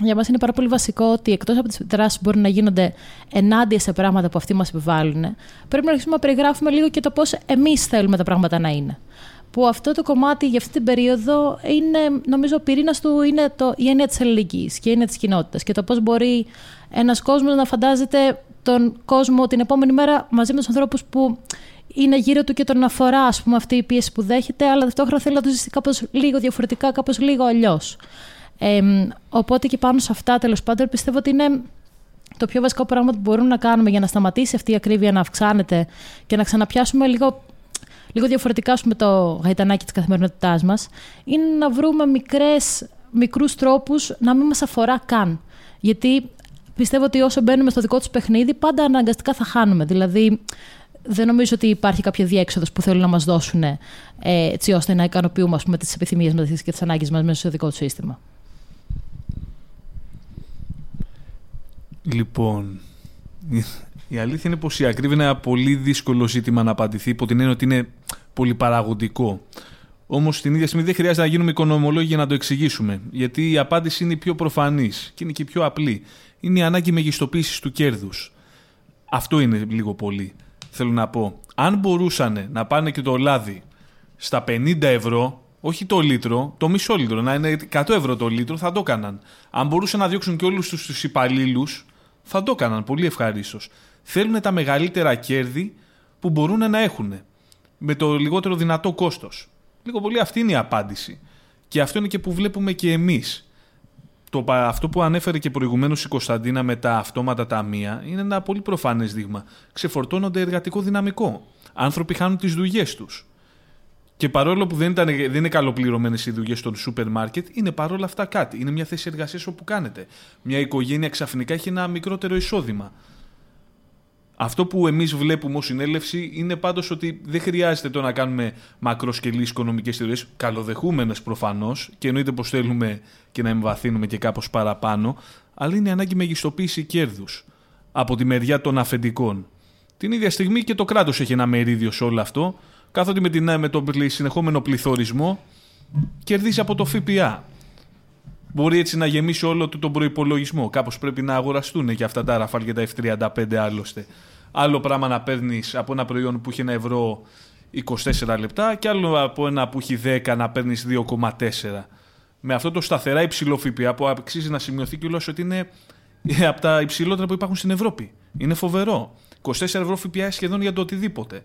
για μας είναι πάρα πολύ βασικό ότι εκτός από τις δράσεις που μπορούν να γίνονται ενάντια σε πράγματα που αυτοί μας επιβάλλουν, πρέπει να αρχίσουμε να περιγράφουμε λίγο και το πώς εμείς θέλουμε τα πράγματα να είναι. Που αυτό το κομμάτι για αυτή την περίοδο είναι, νομίζω, ο πυρήνας του είναι το, η έννοια της αλληλεγγύης και η έννοια της κοινότητας. Και το πώς μπορεί ένας κόσμος να φαντάζεται τον κόσμο την επόμενη μέρα μαζί με τους ανθρώπους που είναι γύρω του και τον αφορά ας πούμε, αυτή η πίεση που δέχεται, αλλά ταυτόχρονα θέλει να το ζήσει κάπως λίγο διαφορετικά, κάπως λίγο αλλιώς. Ε, οπότε και πάνω σε αυτά, τέλος πάντων, πιστεύω ότι είναι το πιο βασικό πράγμα που μπορούμε να κάνουμε για να σταματήσει αυτή η ακρίβεια να αυξάνεται και να ξαναπιάσουμε λίγο, λίγο διαφορετικά με το γαϊτανάκι της καθημερινότητάς μας, είναι να βρούμε μικρές, μικρούς τρόπους να μην μας αφορά καν. Γιατί πιστεύω ότι όσο μπαίνουμε στο δικό τους παιχνίδι, πάντα αναγκαστικά θα χάνουμε. Δηλαδή, δεν νομίζω ότι υπάρχει κάποια διέξοδος που θέλουν να μας δώσουν ε, έτσι ώστε να ικανοποιούμε τις επιθυμίες μας και τις ανάγκες μας μέσα στο δικό του σύστημα. Λοιπόν, η αλήθεια είναι πως η ακρίβεια είναι ένα πολύ δύσκολο ζήτημα να απαντηθεί υπό την έννοια ότι είναι πολυπαραγωγικό. Όμως την ίδια στιγμή δεν χρειάζεται να γίνουμε οικονομολόγοι για να το εξηγήσουμε. Γιατί η απάντηση είναι πιο προφανής και είναι και πιο απλή. Είναι η ανάγκη μεγιστοποίησης του κέρδους. Αυτό είναι λίγο πολύ. Θέλω να πω. Αν μπορούσαν να πάνε και το λάδι στα 50 ευρώ, όχι το λίτρο, το μισό λίτρο, να είναι 100 ευρώ το λίτρο, θα το έκαναν. Αν μπορούσαν να διώξουν και όλους τους υπαλλήλους θα το έκαναν πολύ ευχαρίστως. Θέλουν τα μεγαλύτερα κέρδη που μπορούν να έχουν. Με το λιγότερο δυνατό κόστος. Λίγο πολύ αυτή είναι η απάντηση. Και αυτό είναι και που βλέπουμε και εμείς. Αυτό που ανέφερε και προηγουμένως η Κωνσταντίνα με τα αυτόματα ταμεία είναι ένα πολύ προφανές δείγμα. Ξεφορτώνονται εργατικό δυναμικό. Άνθρωποι χάνουν τις δουλειές τους. Και παρόλο που δεν, ήταν, δεν είναι καλοπληρωμένες οι δουλειές στο σούπερ μάρκετ, είναι παρόλα αυτά κάτι. Είναι μια θέση εργασίας όπου κάνετε. Μια οικογένεια ξαφνικά έχει ένα μικρότερο εισόδημα. Αυτό που εμείς βλέπουμε ως συνέλευση είναι πάντως ότι δεν χρειάζεται το να κάνουμε μακροσκελείς οικονομικές θεωρίες, καλοδεχούμενες προφανώς, και εννοείται πως θέλουμε και να εμβαθύνουμε και κάπως παραπάνω, αλλά είναι ανάγκη μεγιστοποίηση κέρδους από τη μεριά των αφεντικών. Την ίδια στιγμή και το κράτος έχει ένα μερίδιο σε όλο αυτό, καθότι με, την, με τον συνεχόμενο πληθωρισμό κερδίζει από το ΦΠΑ. Μπορεί έτσι να γεμίσει όλο του τον προπολογισμό. Κάπως πρέπει να αγοραστούν και αυτά τα ραφάλ και τα F35 άλλωστε. Άλλο πράγμα να παίρνεις από ένα προϊόν που έχει ένα ευρώ 24 λεπτά και άλλο από ένα που έχει 10 να παίρνεις 2,4. Με αυτό το σταθερά υψηλό ΦΠΑ που αξίζει να σημειωθεί κιόλας ότι είναι από τα υψηλότερα που υπάρχουν στην Ευρώπη. Είναι φοβερό. 24 ευρώ ΦΠΑ σχεδόν για το οτιδήποτε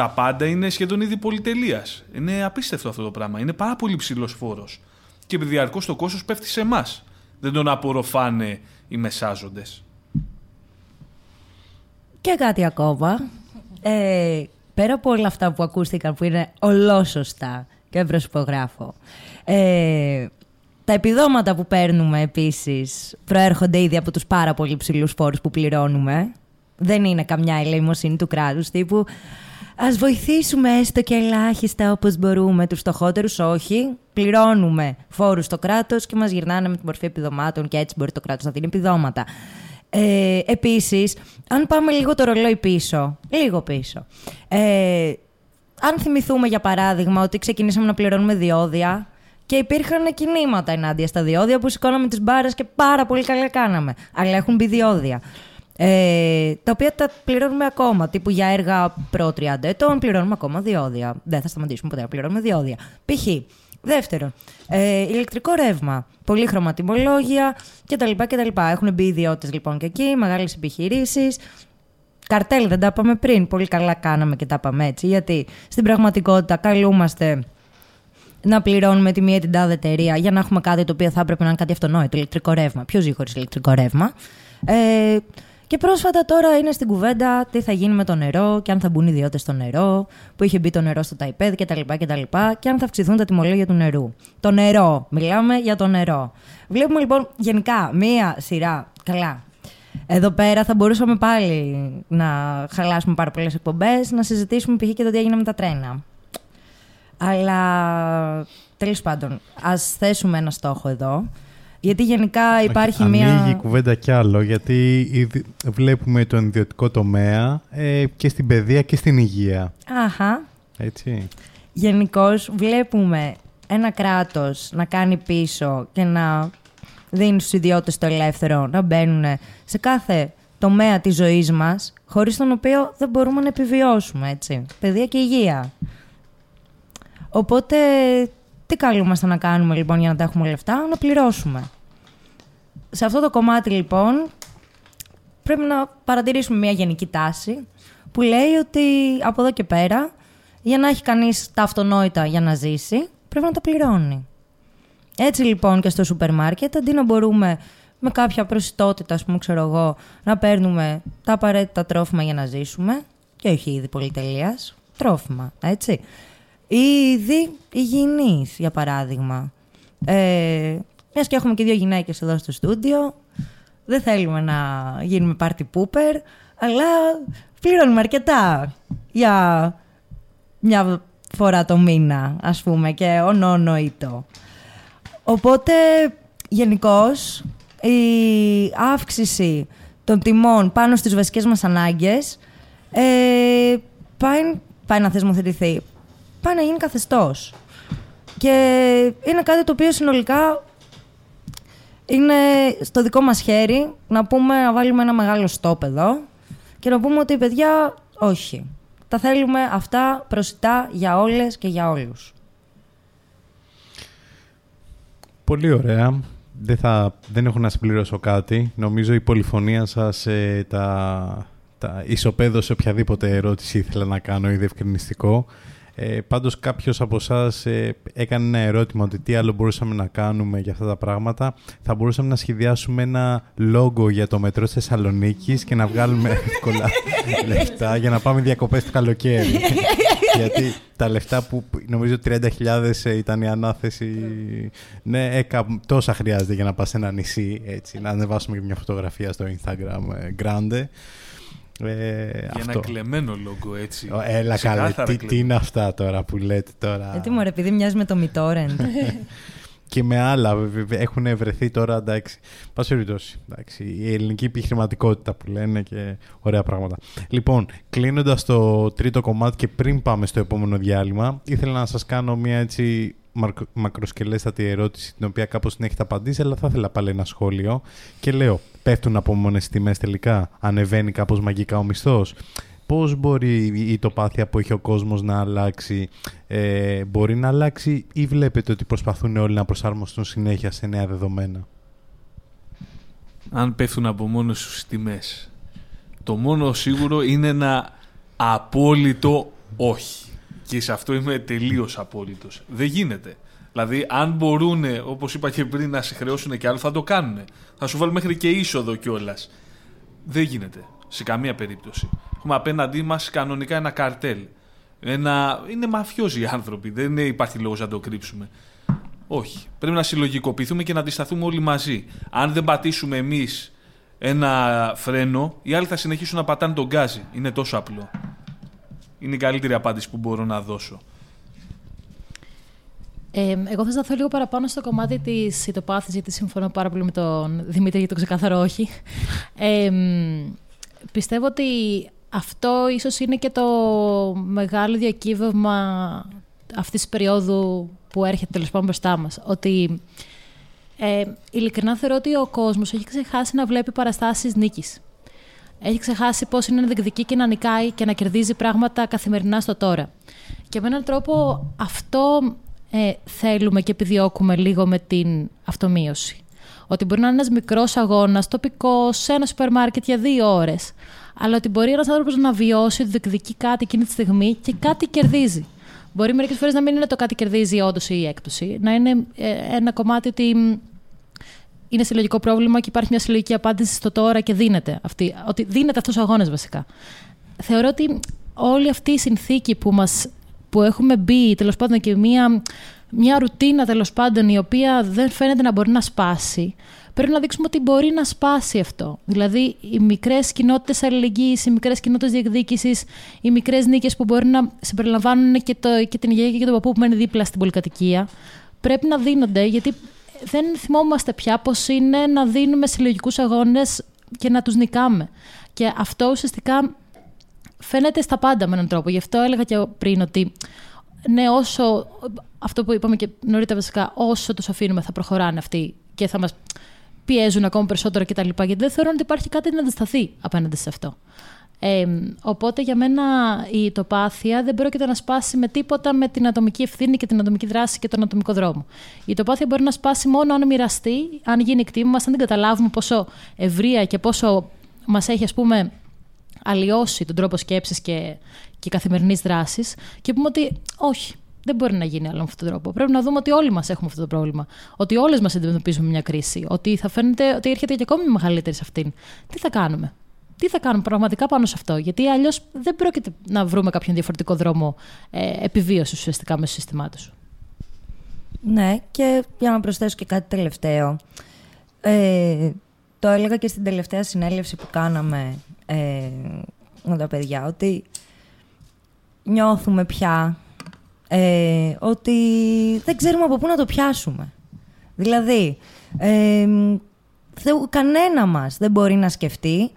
τα πάντα είναι σχεδόν ήδη πολυτελείας. Είναι απίστευτο αυτό το πράγμα. Είναι πάρα πολύ ψηλός φόρος. Και διαρκώς το κόστος πέφτει σε εμάς. Δεν τον απορροφάνε οι μεσάζοντες. Και κάτι ακόμα. Ε, πέρα από όλα αυτά που ακούστηκαν που είναι ολόσωστα και προσυπογράφω. Ε, τα επιδόματα που παίρνουμε επίσης προέρχονται ήδη από τους πάρα πολύ ψηλούς φόρους που πληρώνουμε. Δεν είναι καμιά ελεημοσύνη του κράτους τύπου ας βοηθήσουμε έστω και ελάχιστα όπως μπορούμε. Τους στοχότερους όχι. Πληρώνουμε φόρους στο κράτος και μας γυρνάνε με την μορφή επιδομάτων και έτσι μπορεί το κράτος να δίνει επιδόματα. Ε, επίσης, αν πάμε λίγο το ρολόι πίσω, λίγο πίσω, ε, αν θυμηθούμε για παράδειγμα ότι ξεκινήσαμε να πληρώνουμε διόδια και υπήρχαν κινήματα ενάντια στα διόδια που σηκώναμε τις μπάρες και πάρα πολύ καλά κάναμε. Αλλά έχουν μπει διόδια. Ε, τα οποία τα πληρώνουμε ακόμα. Τύπου για έργα προ 30 ετών πληρώνουμε ακόμα διόδια. Δεν θα σταματήσουμε ποτέ να πληρώνουμε διόδια. Π.χ. Δεύτερον, ε, ηλεκτρικό ρεύμα, πολύχρωμα τιμολόγια κτλ. κτλ. Έχουν μπει ιδιώτε λοιπόν και εκεί, μεγάλες επιχειρήσεις. Καρτέλ δεν τα είπαμε πριν. Πολύ καλά κάναμε και τα είπαμε έτσι. Γιατί στην πραγματικότητα καλούμαστε να πληρώνουμε τη μία την τάδε εταιρεία για να έχουμε κάτι το οποίο θα έπρεπε να είναι κάτι αυτονόητο. Ηλεκτρικό ρεύμα. Ποιος ζει χωρίς ηλεκτρικό ρεύμα; Ε, και πρόσφατα τώρα είναι στην κουβέντα τι θα γίνει με το νερό και αν θα μπουν ιδιώτες στο νερό, που είχε μπει το νερό στο ΤΑΙΠΕΔ κτλ. Και, και αν θα αυξηθούν τα τιμολόγια του νερού. Το νερό. Μιλάμε για το νερό. Βλέπουμε λοιπόν γενικά μία σειρά. Καλά. Εδώ πέρα θα μπορούσαμε πάλι να χαλάσουμε πάρα πολλές εκπομπές, να συζητήσουμε π.χ. και το τι έγινε με τα τρένα. Αλλά τέλος πάντων, ας θέσουμε ένα στόχο εδώ. Γιατί γενικά υπάρχει Ανοίγει μια. Ανοίγει κουβέντα κι άλλο, γιατί βλέπουμε τον ιδιωτικό τομέα ε, και στην παιδεία και στην υγεία. Αχα. Έτσι. Γενικώς βλέπουμε ένα κράτος να κάνει πίσω και να δίνει στους ιδιώτες το ελεύθερο να μπαίνουν σε κάθε τομέα της ζωής μας, χωρίς τον οποίο δεν μπορούμε να επιβιώσουμε, έτσι. Παιδεία και υγεία. Οπότε τι καλούμαστε να κάνουμε λοιπόν για να τα έχουμε λεφτά, να πληρώσουμε. Σε αυτό το κομμάτι λοιπόν πρέπει να παρατηρήσουμε μια γενική τάση που λέει ότι από εδώ και πέρα για να έχει κανείς τα αυτονόητα για να ζήσει πρέπει να τα πληρώνει. Έτσι λοιπόν και στο σούπερ μάρκετ αντί να μπορούμε με κάποια προσιτότητα ας πούμε ξέρω εγώ να παίρνουμε τα απαραίτητα τρόφιμα για να ζήσουμε και όχι ήδη πολυτελείας, τρόφιμα έτσι ή είδη υγιεινής, για παράδειγμα. Ε, μιας και έχουμε και δύο γυναίκες εδώ στο στούντιο, δεν θέλουμε να γίνουμε party pooper, αλλά πληρώνουμε αρκετά για μια φορά το μήνα, ας πούμε, και ονόνοητο. Οπότε, γενικώς η αύξηση των τιμών πάνω στις βασικές μας ανάγκες ε, πάει, πάει να θεσμοθετηθεί πάει να γίνει καθεστώς. Και είναι κάτι το οποίο συνολικά είναι στο δικό μας χέρι να πούμε να βάλουμε ένα μεγάλο στόπ εδώ και να πούμε ότι παιδιά όχι. Τα θέλουμε αυτά προσιτά για όλες και για όλους. Πολύ ωραία. Δεν, θα, δεν έχω να συμπληρώσω κάτι. Νομίζω η πολυφωνία σας ε, τα, τα ισοπαίδωσε οποιαδήποτε ερώτηση ήθελα να κάνω ή διευκρινιστικό. Ε, πάντως κάποιος από εσάς ε, έκανε ένα ερώτημα ότι τι άλλο μπορούσαμε να κάνουμε για αυτά τα πράγματα. Θα μπορούσαμε να σχεδιάσουμε ένα λόγο για το μετρό της Θεσσαλονίκης και να βγάλουμε εύκολα λεφτά για να πάμε διακοπές το καλοκαίρι. Γιατί τα λεφτά που νομίζω 30.000 ε, ήταν η ανάθεση, ναι, ε, τόσα χρειάζεται για να πας σε ένα νησί, έτσι, να ανεβάσουμε και μια φωτογραφία στο Instagram ε, grande. Ε, Για αυτό. ένα κλεμμένο λόγο έτσι. Έλα καλά, τι, τι, είναι αυτά τώρα που λέτε τώρα; Γιατί μου επειδή μοιάζει με το Μιτόρεντ. και με άλλα έχουν βρεθεί τώρα, εντάξει, πάση περιπτώσει, η ελληνική επιχειρηματικότητα που λένε και ωραία πράγματα. Λοιπόν, κλείνοντας το τρίτο κομμάτι και πριν πάμε στο επόμενο διάλειμμα, ήθελα να σας κάνω μια έτσι μακροσκελέστατη ερώτηση την οποία κάπως την έχετε απαντήσει αλλά θα ήθελα πάλι ένα σχόλιο. Και λέω πέφτουν από μόνες τιμές τελικά ανεβαίνει κάπως μαγικά ο μισθός. Πώς μπορεί η τοπάθεια που έχει ο κόσμος να αλλάξει ε, μπορεί να αλλάξει ή βλέπετε ότι προσπαθούν όλοι να προσαρμοστούν συνέχεια σε νέα δεδομένα; Αν πέφτουν από μόνες τους τιμές το μόνο σίγουρο είναι ένα απόλυτο όχι και σε αυτό είμαι τελείως απόλυτος. Δεν γίνεται. Δηλαδή, αν μπορούν, όπως είπα και πριν, να σε χρεώσουν και άλλο, θα το κάνουν. Θα σου βάλουν μέχρι και είσοδο κιόλας. Δεν γίνεται. Σε καμία περίπτωση. Έχουμε απέναντί μας κανονικά ένα καρτέλ. Ένα... Είναι μαφιόζοι οι άνθρωποι. Δεν υπάρχει λόγος να το κρύψουμε. Όχι. Πρέπει να συλλογικοποιηθούμε και να αντισταθούμε όλοι μαζί. Αν δεν πατήσουμε εμείς ένα φρένο, οι άλλοι θα συνεχίσουν να πατάνε τον γκάζι. Είναι τόσο απλό. Είναι η καλύτερη απάντηση που μπορώ να δώσω. Ε, εγώ θα σταθώ λίγο παραπάνω στο κομμάτι της ητοπάθηση, γιατί συμφωνώ πάρα πολύ με τον Δημήτρη για το ξεκάθαρο όχι. Ε, πιστεύω ότι αυτό ίσως είναι και το μεγάλο διακύβευμα αυτής της περίοδου που έρχεται τέλος πάντων μπροστά μας. Ότι ε, ειλικρινά θεωρώ ότι ο κόσμος έχει ξεχάσει να βλέπει παραστάσεις νίκης. Έχει ξεχάσει πώς είναι να διεκδικεί και να νικάει και να κερδίζει πράγματα καθημερινά στο τώρα. Και με έναν τρόπο αυτό ε, θέλουμε και επιδιώκουμε λίγο με την αυτομείωση. Ότι μπορεί να είναι ένας μικρός αγώνας, τοπικός, σε ένα σούπερ μάρκετ για δύο ώρες. Αλλά ότι μπορεί ένας άνθρωπος να βιώσει ότι διεκδικεί κάτι εκείνη τη στιγμή και κάτι κερδίζει. Μπορεί μερικές φορές να μην είναι το κάτι κερδίζει όντως ή η έκπτωση. Να είναι ε, ένα κομμάτι ότι είναι συλλογικό πρόβλημα και υπάρχει μια συλλογική απάντηση στο τώρα και δίνεται αυτή. Ότι δίνεται αυτός ο αγώνας βασικά. Θεωρώ ότι όλη αυτή η συνθήκη που μας που έχουμε μπει τέλος πάντων και μια, μια ρουτίνα τέλος πάντων η οποία δεν φαίνεται να μπορεί να σπάσει, πρέπει να δείξουμε ότι μπορεί να σπάσει αυτό. Δηλαδή, οι μικρές κοινότητες αλληλεγγύης, οι μικρές κοινότητες διεκδίκησης, οι μικρές νίκες που μπορεί να συμπεριλαμβάνουν και, το, και την γιαγιά και τον παππού που μένει δίπλα στην πολυκατοικία, πρέπει να δίνονται γιατί δεν θυμόμαστε πια πώς είναι να δίνουμε συλλογικούς αγώνες και να τους νικάμε. Και αυτό ουσιαστικά φαίνεται στα πάντα με έναν τρόπο. Γι' αυτό έλεγα και πριν ότι ναι, όσο. Αυτό που είπαμε και νωρίτερα βασικά, όσο του αφήνουμε θα προχωράνε αυτοί και θα μας πιέζουν ακόμα περισσότερο κτλ. Γιατί δεν θεωρώ ότι υπάρχει κάτι να αντισταθεί απέναντι σε αυτό. Ε, οπότε για μένα η τοπάθεια δεν πρόκειται να σπάσει με τίποτα με την ατομική ευθύνη και την ατομική δράση και τον ατομικό δρόμο. Η τοπάθεια μπορεί να σπάσει μόνο αν μοιραστεί, αν γίνει κτήμα μα, αν δεν καταλάβουμε πόσο ευρεία και πόσο μας έχει ας πούμε αλλοιώσει τον τρόπο σκέψης και, και καθημερινής δράσης και πούμε ότι όχι, δεν μπορεί να γίνει άλλο με αυτόν τον τρόπο. Πρέπει να δούμε ότι όλοι μας έχουμε αυτό το πρόβλημα. Ότι όλες μας αντιμετωπίζουμε μια κρίση. Ότι θα φαίνεται ότι έρχεται και ακόμη μεγαλύτερη σε αυτήν. Τι θα κάνουμε; Τι θα κάνουμε πραγματικά πάνω σε αυτό. Γιατί αλλιώς δεν πρόκειται να βρούμε κάποιον διαφορετικό δρόμο ε, επιβίωσης ουσιαστικά με στο σύστημά του. Ναι, και για να προσθέσω και κάτι τελευταίο. Ε, το έλεγα και στην τελευταία συνέλευση που κάναμε ε, με τα παιδιά, ότι νιώθουμε πια ε, ότι δεν ξέρουμε από πού να το πιάσουμε. Δηλαδή, ε, κανένα μας δεν μπορεί να σκεφτεί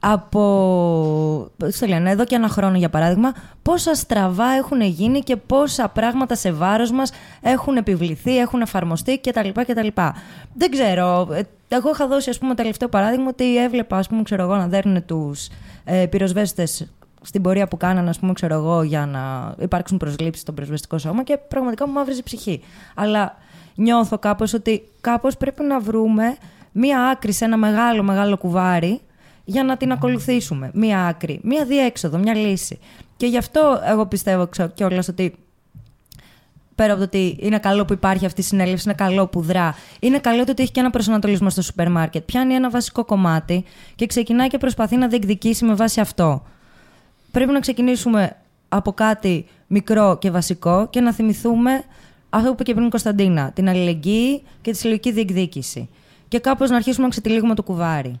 από, στο λένε, εδώ και ένα χρόνο για παράδειγμα, πόσα στραβά έχουν γίνει και πόσα πράγματα σε βάρος μας έχουν επιβληθεί, έχουν εφαρμοστεί κτλ. κτλ. Δεν ξέρω, ε, εγώ είχα δώσει ας πούμε τελευταίο παράδειγμα ότι έβλεπα ας πούμε ξέρω εγώ να δέρνουν τους ε, πυροσβέστες στην πορεία που κάνανε, ας πούμε, ξέρω εγώ, για να υπάρξουν προσλήψεις στο πυροσβεστικό σώμα και πραγματικά μου μαύριζε ψυχή. Αλλά νιώθω κάπως ότι κάπως πρέπει να βρούμε μία άκρη σε ένα μεγάλο μεγάλο κουβάρι για να την ακολουθήσουμε. Μία άκρη, μία διέξοδο, μία λύση. Και γι' αυτό εγώ πιστεύω κιόλας ότι πέρα από το ότι είναι καλό που υπάρχει αυτή η συνέλευση, είναι καλό που δρά, είναι καλό το ότι έχει και ένα προσανατολισμό στο σούπερ μάρκετ. Πιάνει ένα βασικό κομμάτι και ξεκινάει και προσπαθεί να διεκδικήσει με βάση αυτό. Πρέπει να ξεκινήσουμε από κάτι μικρό και βασικό και να θυμηθούμε αυτό που είπε και πριν η Κωνσταντίνα, την αλληλεγγύη και τη συλλογική διεκδίκηση. Και κάπως να αρχίσουμε να ξετυλίγουμε το κουβάρι.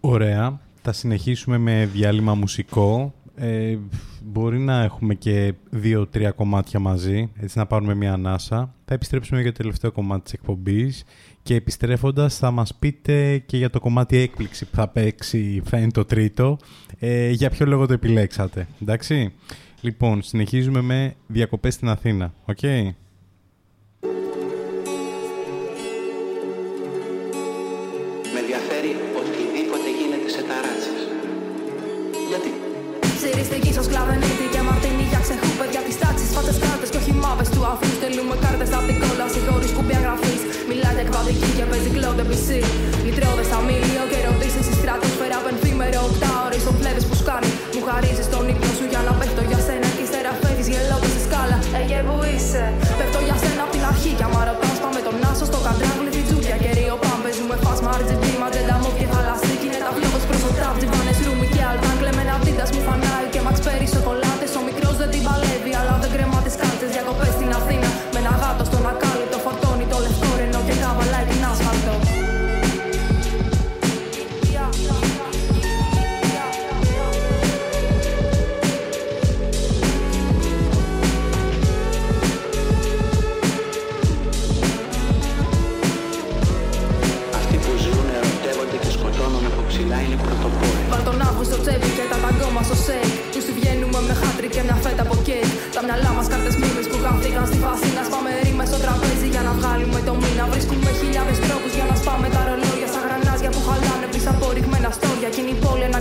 Ωραία. Θα συνεχίσουμε με διάλειμμα μουσικό. Ε, μπορεί να έχουμε και δύο-τρία κομμάτια μαζί, έτσι να πάρουμε μια ανάσα. Θα επιστρέψουμε για το τελευταίο κομμάτι της εκπομπής και επιστρέφοντας θα μας πείτε και για το κομμάτι έκπληξη που θα παίξει, φαίνεται το τρίτο, ε, για ποιο λόγο το επιλέξατε, εντάξει. Λοιπόν, συνεχίζουμε με διακοπές στην Αθήνα, οκ; Okay? Μάπε του αφού. Στέλνουμε κάρτες από την κόλαση χωρί κουμπιά γραφή. Μιλάτε εκβατική και παίζει κλόντε πισί. Λιτρόδε στα μίλιο και ρωτήσεις στη στρατόσφαιρα. Πενθήμερο οκτάωρη στο φλέβε που σκάνει. Μου χαρίζεις τον ύπνο σου για να πέφτω για σένα. Και ύστερα φεύγεις γελώντας στη σκάλα. Εγε που είσαι; Πέφτω για σένα από την αρχή. Κι άμα ρωτάς πάμε τον άσο στο καντράγλι και μια φέτα από κέρι Τα μυαλά μας κάρτες μήνε που χάθηκαν στη φάση. Να σπάμε στο τραπέζι για να βγάλουμε το μήνα. Βρίσκουμε χιλιάδες τρόπους για να σπάμε τα ρολόγια. Σαν γρανάζια που χαλάνε πίσω από ρηγμένα στόρια. Κι είναι η πόλη να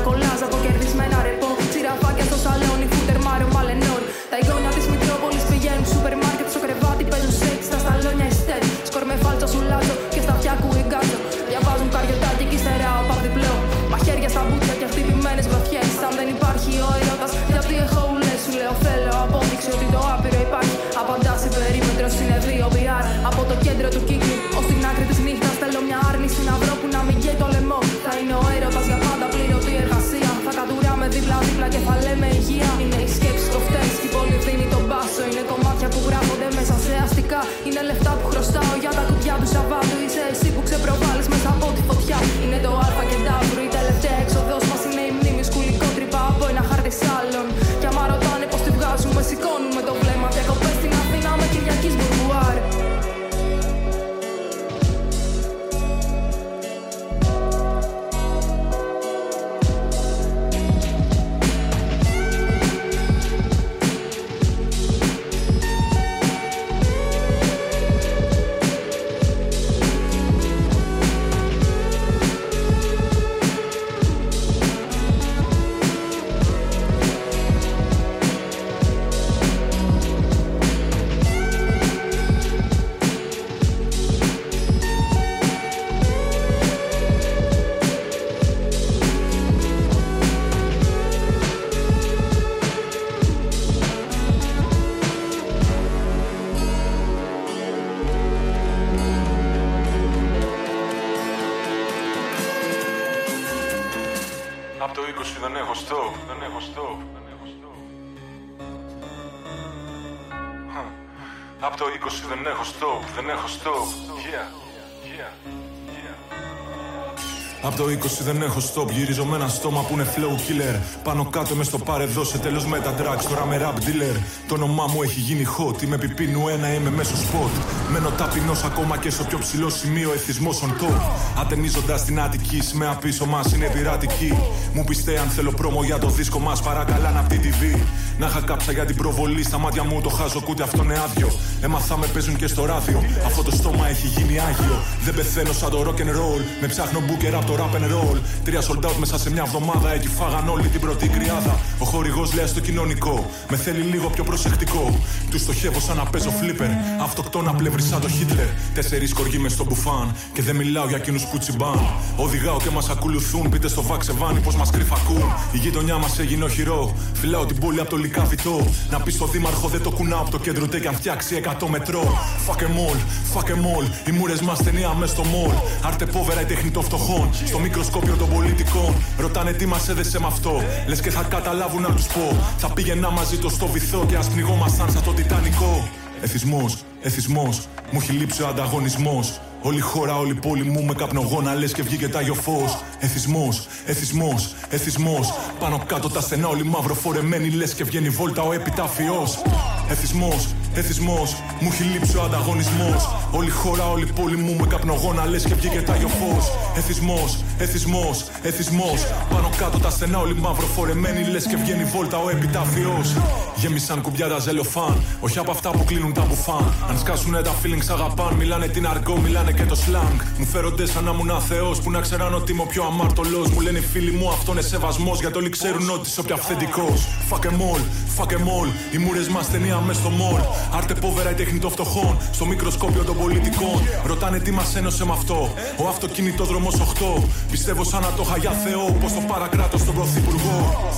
Απ' το 20 δεν έχω stop, γυρίζω με ένα στόμα που είναι flow killer. Πάνω κάτω μες στο πάρε δώσε τέλος με τα drugs, τώρα με rap dealer. Το όνομά μου έχει γίνει hot, είμαι πιπίνου ένα, είμαι μέσω spot. Μένω ταπεινός ακόμα και στο πιο ψηλό σημείο, εθισμός on top. Ατενίζοντας την Αττική, σημαία πίσω μας είναι πειρατική. Μου πιστε αν θέλω πρόμο για το δίσκο μας, παρακαλά να τη TV. Να είχα κάψα για την προβολή, στα μάτια μου το χάζω κούτι αυτό είναι άδειο. Έμαθα με παίζουν και στο ράδιο, αυτό το στόμα έχει γίνει άγιο. Δεν πεθαίνω σαν το rock and roll, με ψάχνω μπούκερ από το rap and roll. Τρία sold out μέσα σε μια εβδομάδα, εκεί φάγαν όλη την πρώτη κρυάδα. Ο χορηγός λέει στο κοινωνικό, με θέλει λίγο πιο προσεκτικό. Του στοχεύω σαν να παίζω flipper, αυτοκτόνα πλευρή σαν το Χίτλερ. Τέσσερις κοργοί μες στο μπουφάν, και δεν μιλάω για εκείνους που τσιμπάν. Οδηγάω και μας ακολουθούν, πείτε στο βάξεβάνι πω μας κρυφακούν. Η γειτονιά μας έγινε οχυρό, φυλάω την πόλη από το λικαβιτό. Να πει στο δήμαρχο δεν το κουνάω από το κέντρο, τε και αν φτιάξει 100 μετρό. Fuck em all, fuck em all, οι μούρες μας ταινία μες στο μόλ. Άρτε πόβερα η τέχνη των φτωχών, στο μικροσκόπιο των πολιτικών. Ρωτάνε τι μας έδεσε με αυτό, λες και θα καταλάβουν να τους πω. Θα πήγαινα μαζί το στο βυθό και ας πνιγόμασταν σαν το Τιτανικό. Εθισμός, εθισμός, μου έχει λείψει ο ανταγωνισμός. Όλη η χώρα, όλη η πόλη μου με καπνογόνα λες και βγήκε τάγιο φω. Εθισμός, εθισμός, εθισμός. Πάνω κάτω τα στενά, όλοι μαύρο φορεμένοι λες και βγαίνει βόλτα ο επιτάφιος. Εθισμός, εθισμός, μου έχει λείψει ο ανταγωνισμός. Όλη η χώρα, όλη η πόλη μου με καπνογόνα λες και βγήκε τάγιο φω. Εθισμός, εθισμός, εθισμός. Πάνω κάτω τα στενά, όλοι μαύρο φορεμένοι λες και βγαίνει βόλτα ο επιτάφιος. Γέμισαν κουμπιά τα ζελοφάν, όχι από αυτά που κλείνουν τα μπουφάν. Αν σκάσουνε τα feelings αγαπάν, μιλάνε την αργό, μιλάνε και το slang. Μου φέρονται σαν να ήμουν αθεό που να ξέραν ότι είμαι ο πιο αμάρτωλο. Μου λένε οι φίλοι μου αυτό είναι σεβασμός γιατί όλοι ξέρουν ότι είσαι ο πιο αυθεντικός. Fuck em all, fuck em all. Οι μούρες μας ταινία μες στο μόλ. Άρτε πόβερα η τέχνη των φτωχών. Στο μικροσκόπιο των πολιτικών. Ρωτάνε τι μας ένωσε με αυτό. Ο αυτοκινητόδρομος 8. Πιστεύω σαν να το είχα για Θεό. Πώ το παρακράτω στον πρωθυπουργό.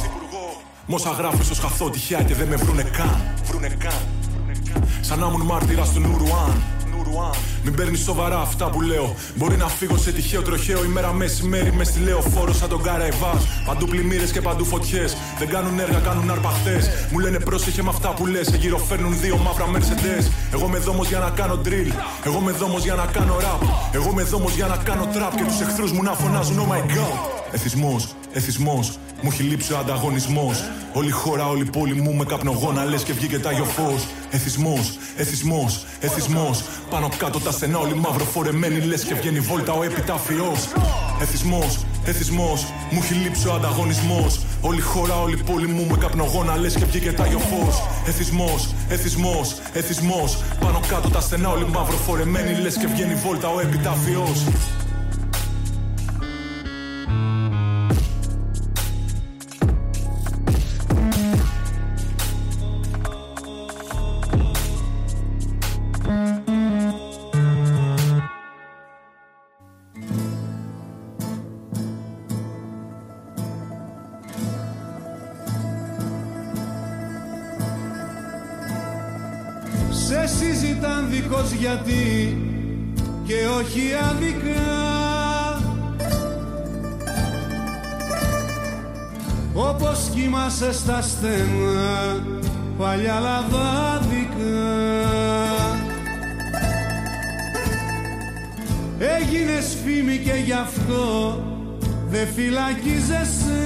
Μόσα γράφω στο χαθώ τυχαία και δεν με βρούνε καν. Βρούνε καν. Σαν να ήμουν μάρτυρα του Νουρουάν. Μην παίρνεις σοβαρά αυτά που λέω. Μπορεί να φύγω σε τυχαίο τροχαίο ημέρα μεσημέρι μες στη λεωφόρο σαν τον Καραϊβά. Παντού πλημμύρες και παντού φωτιές. Δεν κάνουν έργα, κάνουν αρπαχτές. Μου λένε πρόσεχε με αυτά που λες. Γύρω φέρνουν δύο μαύρα Mercedes. Εγώ με δόμος για να κάνω drill. Εγώ με δόμος για να κάνω rap. Εγώ με δόμος για να κάνω trap και τους εχθρούς μου να φωνάζουν Oh my god. Εθισμός, εθισμός, μου έχει λείψει ο ανταγωνισμός. Όλη η χώρα, όλη η πόλη μου με καπνογόνα λες και βγήκε τάγιο φως. Εθισμός, εθισμός, εθισμός. Πάνω κάτω τα στενά, όλοι μαύρο φορεμένοι λες και βγαίνει βόλτα ο επιτάφιος. Εθισμός, εθισμός, μου έχει λείψει ο ανταγωνισμός. Όλη η χώρα, όλη η πόλη μου με καπνογόνα λες και βγήκε τάγιο φως. Εθισμός, εθισμός, εθισμός. Πάνω κάτω τα στενά, όλοι μαύρο φορεμένοι λες και βγαίνει βόλτα ο επιτάφιος. Γιατί και όχι άδικα όπως κοιμάσαι στα στένα παλιά λαδάδικα. Έγινες φήμη και γι' αυτό δεν φυλακίζεσαι.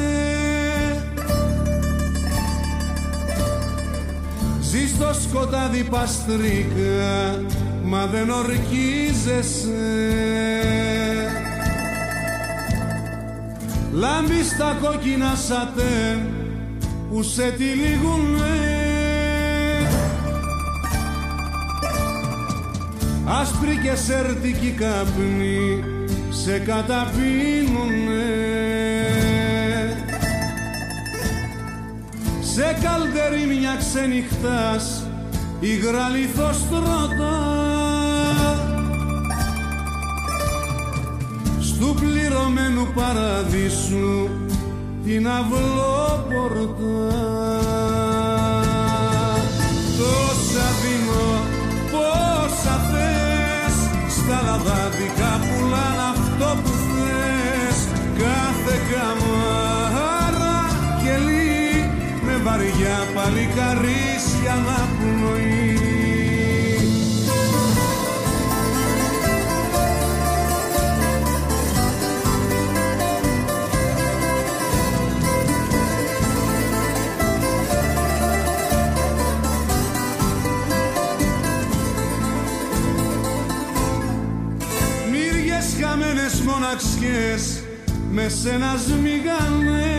Ζεις στο σκοτάδι παστρίκα μα δεν ορκίζεσαι. Λάμπεις τα κόκκινα σατέν που σε τυλίγουνε. Άσπρη και σερτική καπνή σε καταπίνουνε. Σε καλτερί μια ξενυχτάς υγρά λιθοστρώτα Στου πληρωμένου παραδείσου την αυλόπορτα. Τόσα δίνω, πόσα θες στα λαδάδικα πουλάν αυτό που θες. Κάθε καμάρα κελί με βαριά παλικαρίσια μες σένα σμίγανε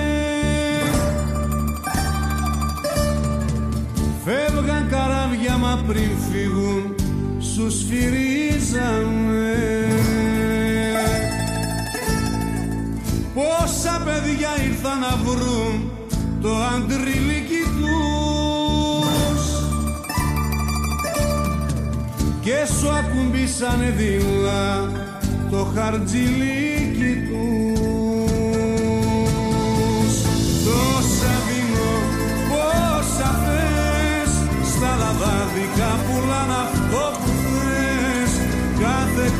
Φεύγαν καράβια μα πριν φύγουν σους σφυρίζανε Πόσα παιδιά ήρθαν να βρουν το αντριλίκι τους. Και σου ακουμπήσανε δειλά το χαρτζιλίκι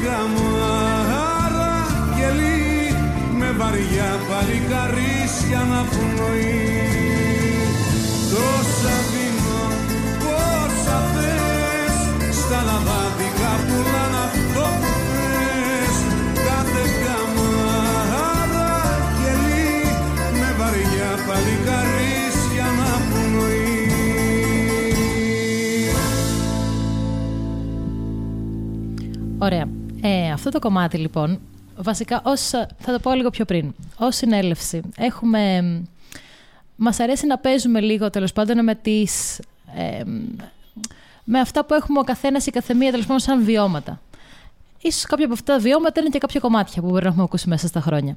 κάθε καμάρα κελί με βαριά παλικαρίσια να πνοεί Τόσα Ε, αυτό το κομμάτι λοιπόν, βασικά ως, θα το πω λίγο πιο πριν, ως συνέλευση έχουμε... Μας αρέσει να παίζουμε λίγο τέλος πάντων με τις... ε, με αυτά που έχουμε ο καθένας ή η καθεμία τέλος πάντων σαν βιώματα. Ίσως κάποια από αυτά τα βιώματα είναι και κάποια κομμάτια που μπορεί να έχουμε ακούσει μέσα στα χρόνια.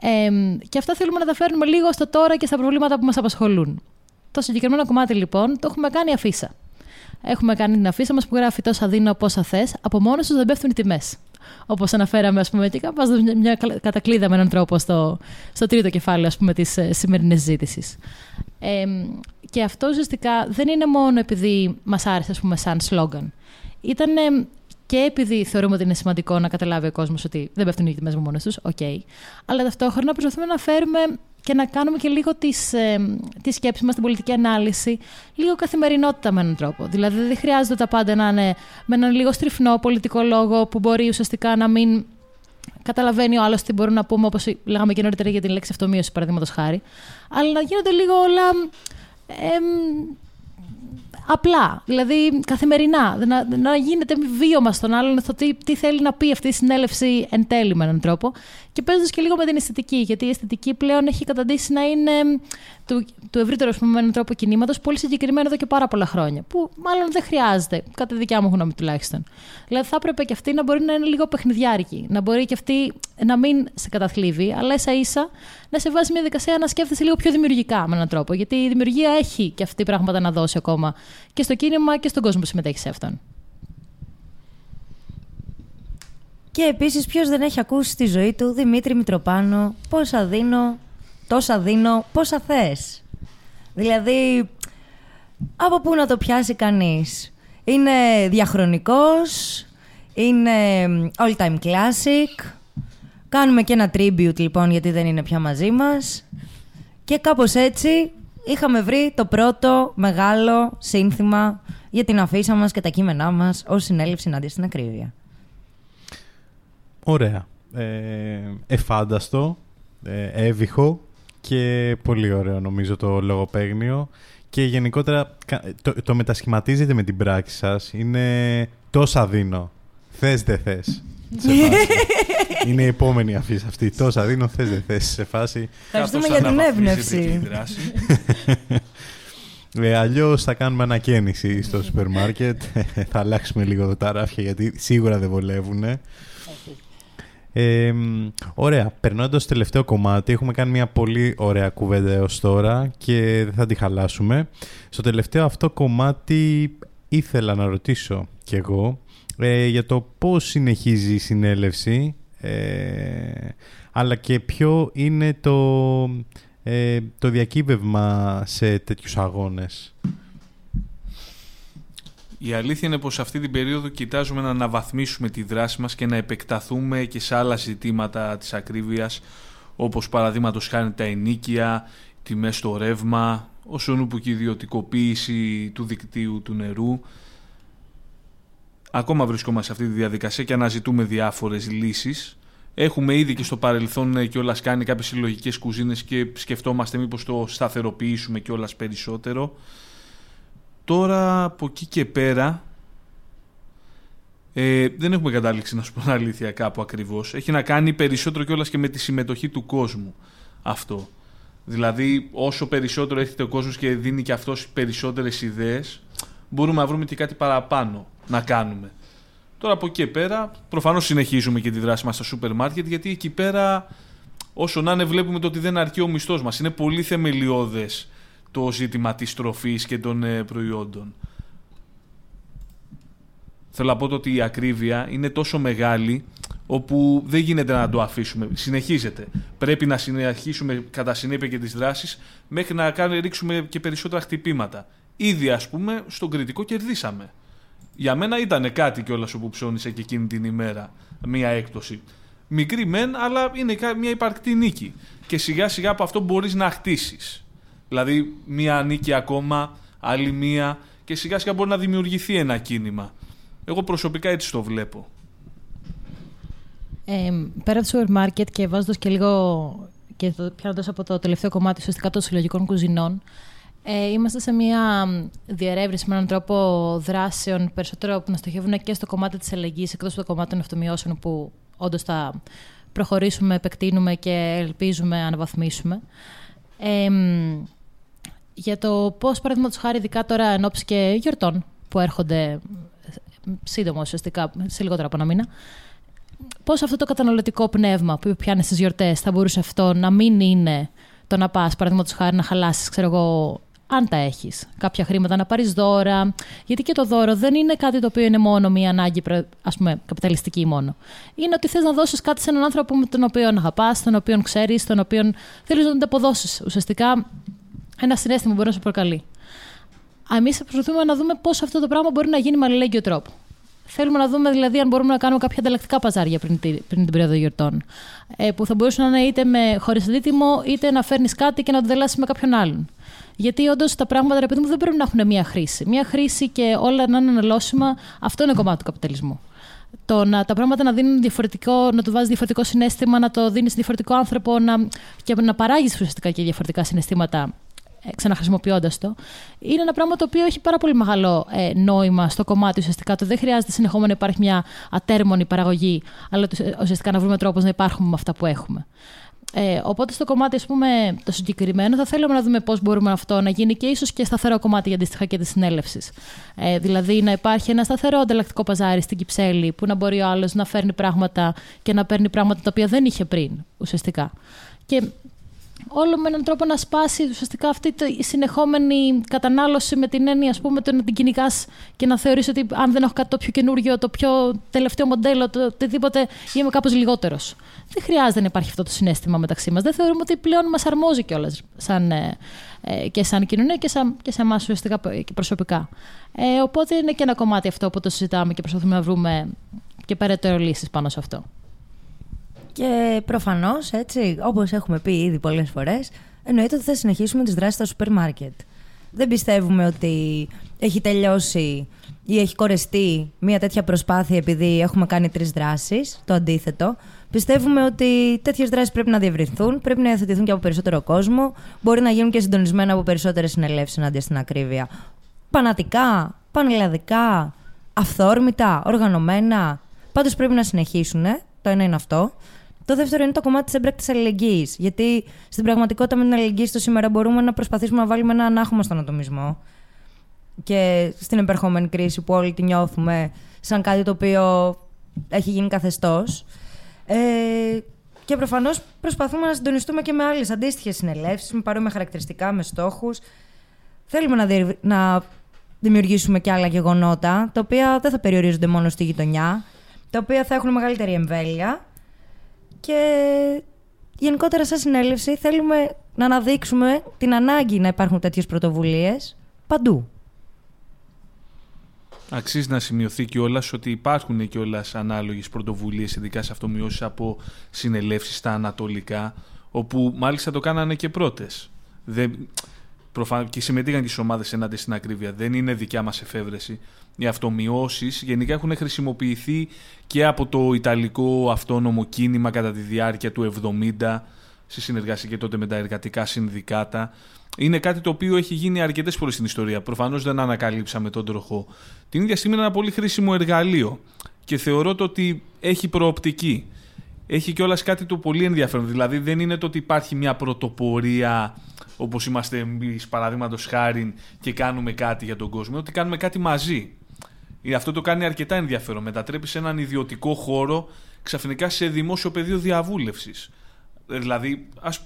Ε, και αυτά θέλουμε να τα φέρνουμε λίγο στο τώρα και στα προβλήματα που μας απασχολούν. Το συγκεκριμένο κομμάτι λοιπόν το έχουμε κάνει αφίσα. Έχουμε κάνει την αφίσα μας που γράφει τόσα δίνω πόσα θες, από μόνος τους δεν πέφτουν οι τιμές. Όπως αναφέραμε, ας πούμε, και βάζοντα μια, μια κατακλείδα με έναν τρόπο στο, στο τρίτο κεφάλαιο ας πούμε, της ε, σημερινής συζήτησης. Ε, και αυτό ουσιαστικά δεν είναι μόνο επειδή μας άρεσε, ας πούμε, σαν σλόγκαν. Ήταν και επειδή θεωρούμε ότι είναι σημαντικό να καταλάβει ο κόσμος ότι δεν πέφτουν οι τιμές από μόνες τους, οκ. Αλλά ταυτόχρονα προσπαθούμε να φέρουμε και να κάνουμε και λίγο τις, ε, τη σκέψη μας, την πολιτική ανάλυση, λίγο καθημερινότητα με έναν τρόπο. Δηλαδή δεν χρειάζεται τα πάντα να είναι με έναν λίγο στριφνό πολιτικό λόγο που μπορεί ουσιαστικά να μην καταλαβαίνει ο άλλος τι μπορούμε να πούμε, όπως λέγαμε και νωρίτερα για την λέξη αυτομείωση, παραδείγματος χάρη. Αλλά να γίνονται λίγο όλα. εμ, απλά, δηλαδή καθημερινά. Να, να γίνεται βίωμα στον άλλον στο τι, τι θέλει να πει αυτή η συνέλευση εν τέλει με έναν τρόπο. Και παίζοντας και λίγο με την αισθητική, γιατί η αισθητική πλέον έχει καταντήσει να είναι του, του ευρύτερου ας πούμε, με έναν τρόπο κινήματος πολύ συγκεκριμένο εδώ και πάρα πολλά χρόνια. Που μάλλον δεν χρειάζεται, κατά τη δικιά μου γνώμη τουλάχιστον. Δηλαδή θα έπρεπε και αυτή να μπορεί να είναι λίγο παιχνιδιάρικη. Να μπορεί και αυτή να μην σε καταθλίβει, αλλά ίσα ίσα να σε βάζει μια δικασία να σκέφτεσαι λίγο πιο δημιουργικά με έναν τρόπο. Γιατί η δημιουργία έχει και αυτή πράγματα να δώσει ακόμα και στο κίνημα και στον κόσμο που συμμετέχει σε αυτόν. Και επίσης ποιος δεν έχει ακούσει στη ζωή του Δημήτρη Μητροπάνο πόσα δίνω, τόσα δίνω, πόσα θες. Δηλαδή, από πού να το πιάσει κανείς; Είναι διαχρονικός, είναι all time classic. Κάνουμε και ένα tribute λοιπόν γιατί δεν είναι πια μαζί μας. Και κάπως έτσι είχαμε βρει το πρώτο μεγάλο σύνθημα για την αφίσα μας και τα κείμενά μας ως συνέλευση ενάντια στην ακρίβεια. Ωραία. Ε, εφάνταστο, ε, έβυχο και πολύ ωραίο νομίζω το λογοπαίγνιο. Και γενικότερα το, το μετασχηματίζετε με την πράξη σας. Είναι τόσα δίνω. Θες δεν θες. Σε φάση. Είναι η επόμενη αφήσα αυτή. Τόσα δίνω, θες δεν θες. Σε φάση. Ευχαριστούμε για την έμπνευση. Ε, Αλλιώς θα κάνουμε ανακαίνιση στο σούπερ μάρκετ. θα αλλάξουμε λίγο τα ράφια γιατί σίγουρα δεν βολεύουν. Ε, ωραία. Περνώντας στο τελευταίο κομμάτι, έχουμε κάνει μια πολύ ωραία κουβέντα έως τώρα και δεν θα τη χαλάσουμε. Στο τελευταίο αυτό κομμάτι ήθελα να ρωτήσω κι εγώ ε, για το πώς συνεχίζει η συνέλευση ε, αλλά και ποιο είναι το, ε, το διακύβευμα σε τέτοιους αγώνες; Η αλήθεια είναι πως αυτή την περίοδο κοιτάζουμε να αναβαθμίσουμε τη δράση μας και να επεκταθούμε και σε άλλα ζητήματα της ακρίβειας όπως παραδείγματος χάνει τα ενίκια, τιμές στο ρεύμα, όσον που και η ιδιωτικοποίηση του δικτύου του νερού. Ακόμα βρισκόμαστε σε αυτή τη διαδικασία και αναζητούμε διάφορες λύσεις. Έχουμε ήδη και στο παρελθόν κιόλας κάνει κάποιες συλλογικές κουζίνες και σκεφτόμαστε μήπως το σταθεροποιήσουμε κιόλας περισσότερο. Τώρα από εκεί και πέρα ε, δεν έχουμε κατάληξη να σου πω αλήθεια κάπου ακριβώς. Έχει να κάνει περισσότερο κιόλας και με τη συμμετοχή του κόσμου αυτό. Δηλαδή όσο περισσότερο έρχεται ο κόσμος και δίνει και αυτός περισσότερες ιδέες μπορούμε να βρούμε και κάτι παραπάνω να κάνουμε. Τώρα από εκεί και πέρα προφανώς συνεχίζουμε και τη δράση μας στα σούπερ μάρκετ γιατί εκεί πέρα όσο να είναι βλέπουμε το ότι δεν αρκεί ο μισθός μας. Είναι πολύ θεμελιώδες το ζήτημα της τροφής και των ε, προϊόντων. Θέλω να πω ότι η ακρίβεια είναι τόσο μεγάλη όπου δεν γίνεται να το αφήσουμε. Συνεχίζεται. Πρέπει να συνεχίσουμε κατά συνέπεια και τις δράσεις μέχρι να κάνουμε, ρίξουμε και περισσότερα χτυπήματα. Ήδη ας πούμε στον κριτικό κερδίσαμε. Για μένα ήταν κάτι κιόλας όπου ψώνισε και εκείνη την ημέρα μία έκπτωση. Μικρή μεν, αλλά είναι μια υπαρκτή νίκη. Και σιγά σιγά από αυτό μπορείς να χτίσεις. Δηλαδή, μία νίκη ακόμα, άλλη μία, και σιγά σιγά μπορεί να δημιουργηθεί ένα κίνημα. Εγώ προσωπικά έτσι το βλέπω. Ε, πέρα από το σούπερ μάρκετ και βάζοντας και λίγο και πιάνοντας από το τελευταίο κομμάτι ουσιαστικά των συλλογικών κουζινών, ε, είμαστε σε μια διερεύνηση με έναν τρόπο δράσεων περισσότερο που να στοχεύουν και στο κομμάτι της αλληλεγγύης εκτός από το κομμάτι των αυτομοιώσεων που όντως θα προχωρήσουμε, επεκτείνουμε και ελπίζουμε να αναβαθμίσουμε. Ε, για το πώς, παραδείγματος χάρη, ειδικά τώρα εν ώψη και γιορτών που έρχονται σύντομα ουσιαστικά, σε λιγότερο από ένα μήνα, πώς αυτό το καταναλωτικό πνεύμα που πιάνεις στις γιορτές θα μπορούσε αυτό να μην είναι το να πας, παραδείγματος χάρη, να χαλάσεις, ξέρω εγώ, αν τα έχεις. Κάποια χρήματα να πάρεις δώρα. Γιατί και το δώρο δεν είναι κάτι το οποίο είναι μόνο μία ανάγκη, ας πούμε, καπιταλιστική μόνο. Είναι ότι θες να δώσεις κάτι σε έναν άνθρωπο με τον οποίο αγαπάς, τον οποίο ξέρεις, τον οποίο θέλεις να τον αποδώσει. Ουσιαστικά ένα συνέστημα μπορεί να σου προκαλεί. Εμείς προσπαθούμε να δούμε πώς αυτό το πράγμα μπορεί να γίνει με αλληλέγγυο τρόπο. Θέλουμε να δούμε δηλαδή αν μπορούμε να κάνουμε κάποια ανταλλακτικά παζάρια πριν, πριν την περίοδο γιορτών. Ε, που θα μπορούσαν να είναι είτε με χωρί αντίτιμο, είτε να φέρνεις κάτι και να το δελάσει με κάποιον άλλον. Γιατί όντως τα πράγματα, ρε παιδί μου, δεν πρέπει να έχουν μία χρήση. Μία χρήση και όλα να είναι αναλώσιμα, αυτό είναι κομμάτι του καπιταλισμού. Το να τα πράγματα να δίνουν διαφορετικό, να του βάζεις διαφορετικό συνέστημα, να το δίνεις σε διαφορετικό άνθρωπο να, και να παράγεις ουσιαστικά και διαφορετικά συναισθήματα ε, ξαναχρησιμοποιώντας το, είναι ένα πράγμα το οποίο έχει πάρα πολύ μεγάλο ε, νόημα στο κομμάτι ουσιαστικά. Το δεν χρειάζεται συνεχόμενα να υπάρχει μια ατέρμονη παραγωγή, αλλά ουσιαστικά να βρούμε τρόπο να υπάρχουμε με αυτά που έχουμε. Ε, οπότε στο κομμάτι, ας πούμε, το συγκεκριμένο, θα θέλαμε να δούμε πώς μπορούμε αυτό να γίνει και ίσως και σταθερό κομμάτι για αντίστοιχα και τη συνέλευσης. Ε, δηλαδή να υπάρχει ένα σταθερό ανταλλακτικό παζάρι στην Κυψέλη, που να μπορεί ο άλλος να φέρνει πράγματα και να παίρνει πράγματα τα οποία δεν είχε πριν ουσιαστικά. Και όλο με έναν τρόπο να σπάσει ουσιαστικά αυτή η συνεχόμενη κατανάλωση με την έννοια, ας πούμε, το να την κυνηγάς και να θεωρείς ότι αν δεν έχω κάτι το πιο καινούριο, το πιο τελευταίο μοντέλο, το οτιδήποτε, είμαι κάπως λιγότερος. Δεν χρειάζεται να υπάρχει αυτό το συνέστημα μεταξύ μας. Δεν θεωρούμε ότι πλέον μας αρμόζει κιόλας σαν, ε, ε, και σαν κοινωνία και, σαν, και σε εμάς ουσιαστικά και προσωπικά. Ε, οπότε είναι και ένα κομμάτι αυτό που το συζητάμε και προσπαθούμε να βρούμε και περαιτέρω λύσεις πάνω σε αυτό. Και προφανώς, έτσι, όπως έχουμε πει ήδη πολλές φορές, εννοείται ότι θα συνεχίσουμε τις δράσεις στα σούπερ μάρκετ. Δεν πιστεύουμε ότι έχει τελειώσει ή έχει κορεστεί μια τέτοια προσπάθεια επειδή έχουμε κάνει τρεις δράσεις. Το αντίθετο. Πιστεύουμε ότι τέτοιες δράσεις πρέπει να διευρυνθούν, πρέπει να υιοθετηθούν και από περισσότερο κόσμο. Μπορεί να γίνουν και συντονισμένα από περισσότερες συνελεύσεις ενάντια στην ακρίβεια. Πανατικά, πανελλαδικά, αυθόρμητα, οργανωμένα. Πάντως πρέπει να συνεχίσουν. Το ένα είναι αυτό. Το δεύτερο είναι το κομμάτι της έμπρακτης αλληλεγγύης. Γιατί στην πραγματικότητα με την αλληλεγγύη στο σήμερα μπορούμε να προσπαθήσουμε να βάλουμε ένα ανάχωμα στον ατομισμό. Και στην επερχόμενη κρίση που όλοι τη νιώθουμε σαν κάτι το οποίο έχει γίνει καθεστώς. Ε, και προφανώς προσπαθούμε να συντονιστούμε και με άλλες αντίστοιχες συνελεύσεις, με παρόμοια χαρακτηριστικά, με στόχους. Θέλουμε να, να δημιουργήσουμε και άλλα γεγονότα, τα οποία δεν θα περιορίζονται μόνο στη γειτονιά, τα οποία θα έχουν μεγαλύτερη εμβέλεια και γενικότερα σαν συνέλευση θέλουμε να αναδείξουμε την ανάγκη να υπάρχουν τέτοιες πρωτοβουλίες παντού. Αξίζει να σημειωθεί κιόλας ότι υπάρχουν κιόλας ανάλογες πρωτοβουλίες, ειδικά σε αυτομοιώσεις από συνελεύσεις στα Ανατολικά, όπου μάλιστα το κάνανε και πρώτες. Και συμμετείχαν και στις ομάδες ενάντια στην ακρίβεια. Δεν είναι δικιά μας εφεύρεση οι αυτομοιώσεις γενικά έχουν χρησιμοποιηθεί και από το Ιταλικό αυτόνομο κίνημα κατά τη διάρκεια του 70 σε συνεργασία και τότε με τα εργατικά συνδικάτα. Είναι κάτι το οποίο έχει γίνει αρκετές φορές στην ιστορία. Προφανώς δεν ανακαλύψαμε τον τροχό. Την ίδια στιγμή είναι ένα πολύ χρήσιμο εργαλείο και θεωρώ το ότι έχει προοπτική. Έχει κιόλας κάτι το πολύ ενδιαφέρον. Δηλαδή δεν είναι το ότι υπάρχει μια πρωτοπορία όπως είμαστε εμείς, παραδείγματος χάρη, και κάνουμε κάτι για τον κόσμο. Ότι κάνουμε κάτι μαζί. Ε, αυτό το κάνει αρκετά ενδιαφέρον. Μετατρέπει σε έναν ιδιωτικό χώρο ξαφνικά σε δημόσιο πεδίο διαβούλευσης. Ε, δηλαδή, ας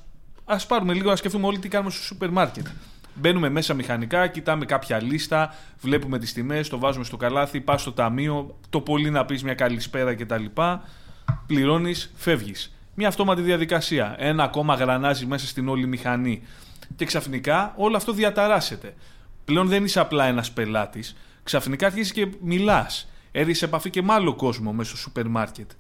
ας πάρουμε λίγο να σκεφτούμε όλοι τι κάνουμε στο σούπερ μάρκετ. Μπαίνουμε μέσα μηχανικά, κοιτάμε κάποια λίστα, βλέπουμε τις τιμές, το βάζουμε στο καλάθι, πας στο ταμείο, το πολύ να πεις μια καλησπέρα κτλ. Πληρώνεις, φεύγεις. Μια αυτόματη διαδικασία. Ένα ακόμα γρανάζι μέσα στην όλη μηχανή. Και ξαφνικά όλο αυτό διαταράσσεται. Πλέον δεν είσαι απλά ένας πελάτης, ξαφνικά αρχίζεις και μιλάς. Έρχεσαι σε επαφή και με άλλο κόσμο μέσα στο σούπερ μάρκετ.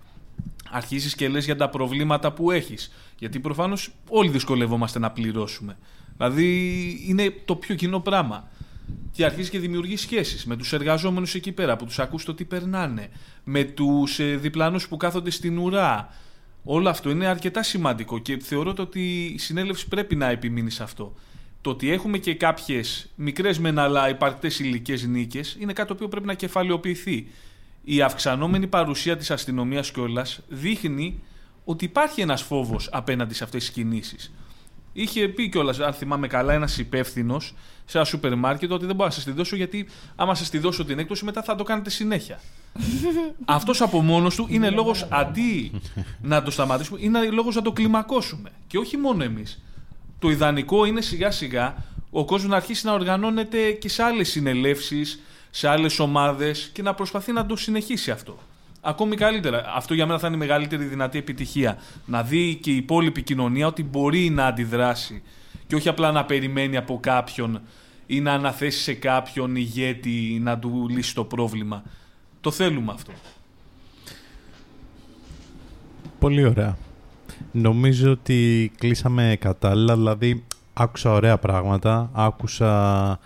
Αρχίζεις και λες για τα προβλήματα που έχεις. Γιατί προφανώς όλοι δυσκολευόμαστε να πληρώσουμε. Δηλαδή είναι το πιο κοινό πράγμα. Και αρχίζεις και δημιουργείς σχέσεις με τους εργαζόμενους εκεί πέρα που τους ακούς το τι περνάνε. Με τους ε, διπλανούς που κάθονται στην ουρά. Όλο αυτό είναι αρκετά σημαντικό και θεωρώ ότι η συνέλευση πρέπει να επιμείνει σε αυτό το ότι έχουμε και κάποιες μικρές μεν αλλά υπαρκτές υλικέ νίκες είναι κάτι το οποίο πρέπει να κεφαλαιοποιηθεί. Η αυξανόμενη παρουσία της αστυνομίας κιόλας δείχνει ότι υπάρχει ένας φόβος απέναντι σε αυτές τις κινήσεις. Είχε πει κιόλας, αν θυμάμαι καλά, ένας υπεύθυνος σε ένα σούπερ μάρκετ ότι δεν μπορώ να σας τη δώσω γιατί άμα σας τη δώσω την έκπτωση μετά θα το κάνετε συνέχεια. Αυτός από μόνος του είναι λόγος αντί να το σταματήσουμε, είναι λόγος να το κλιμακώσουμε. Και όχι μόνο εμείς το ιδανικό είναι σιγά σιγά ο κόσμος να αρχίσει να οργανώνεται και σε άλλες συνελεύσεις, σε άλλες ομάδες και να προσπαθεί να το συνεχίσει αυτό. Ακόμη καλύτερα. Αυτό για μένα θα είναι η μεγαλύτερη δυνατή επιτυχία. Να δει και η υπόλοιπη κοινωνία ότι μπορεί να αντιδράσει και όχι απλά να περιμένει από κάποιον ή να αναθέσει σε κάποιον ηγέτη να του λύσει το πρόβλημα. Το θέλουμε αυτό. Πολύ ωραία. Νομίζω ότι κλείσαμε κατάλληλα, δηλαδή άκουσα ωραία πράγματα, άκουσα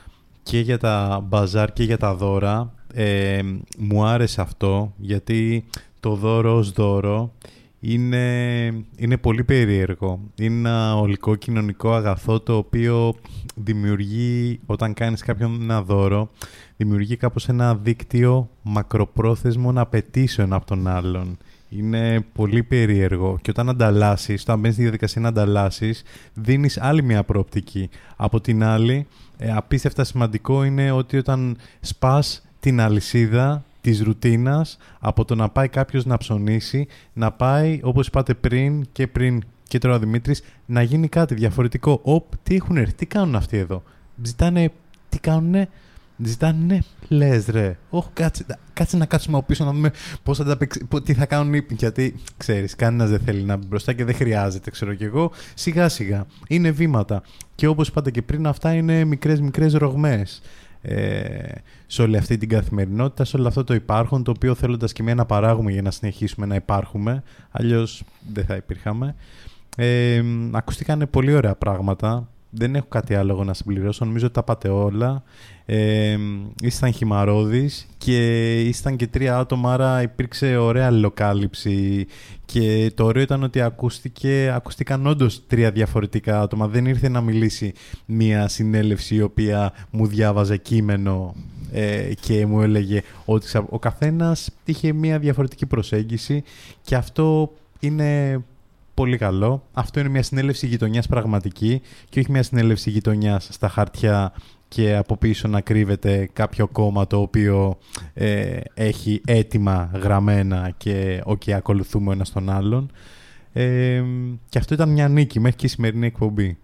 και για τα μπαζάρ και για τα δώρα. Ε, μου άρεσε αυτό, γιατί το δώρο ως δώρο είναι, είναι πολύ περίεργο. Είναι ένα ολικό κοινωνικό αγαθό το οποίο δημιουργεί, όταν κάνεις κάποιον ένα δώρο, δημιουργεί κάπως ένα δίκτυο μακροπρόθεσμων απαιτήσεων από τον άλλον. Είναι πολύ περίεργο. Και όταν ανταλλάσσεις, όταν μπαίνεις στη διαδικασία να ανταλλάσσεις, δίνεις άλλη μια προοπτική. Από την άλλη, ε, απίστευτα σημαντικό είναι ότι όταν σπάς την αλυσίδα της ρουτίνας από το να πάει κάποιος να ψωνίσει, να πάει όπως είπατε πριν και πριν Και τώρα ο Δημήτρης να γίνει κάτι διαφορετικό. Οπ, τι έχουν έρθει, τι κάνουν αυτοί εδώ; Ζητάνε, τι κάνουνε, ζητάνε, λες ρε. Όχι, κάτσε, κάτσε να κάτσουμε από πίσω να δούμε πώς θα τα, παίξει- πο- τι θα κάνουν οι Γιατί ξέρεις, κανένας δεν θέλει να μπει μπροστά και δεν χρειάζεται, ξέρω κι εγώ. Σιγά σιγά. Είναι βήματα. Και όπως είπατε και πριν, αυτά είναι μικρές μικρές ρογμές. Ε, σε όλη αυτή την καθημερινότητα, σε όλο αυτό το υπάρχον, το οποίο θέλοντας και εμείς να παράγουμε για να συνεχίσουμε να υπάρχουμε, αλλιώς δεν θα υπήρχαμε. Ε, ακούστηκαν πολύ ωραία πράγματα. Δεν έχω κάτι άλλο εγώ να συμπληρώσω. Νομίζω ότι τα πάτε όλα. Ε, ήσταν χυμαρώδης και ήσταν και τρία άτομα, άρα υπήρξε ωραία αλληλοκάλυψη. Και το ωραίο ήταν ότι ακούστηκε, ακούστηκαν όντως τρία διαφορετικά άτομα. Δεν ήρθε να μιλήσει μία συνέλευση η οποία μου διάβαζε κείμενο ε, και μου έλεγε ότι ξα- ο καθένας είχε μία διαφορετική προσέγγιση και αυτό είναι πολύ καλό. Αυτό είναι μια συνέλευση γειτονιάς πραγματική και όχι μια συνέλευση γειτονιάς στα χαρτιά και από πίσω να κρύβεται κάποιο κόμμα το οποίο ε, έχει έτοιμα γραμμένα και ok, ακολουθούμε ο ένας τον άλλον. Ε, και αυτό ήταν μια νίκη μέχρι και η σημερινή εκπομπή.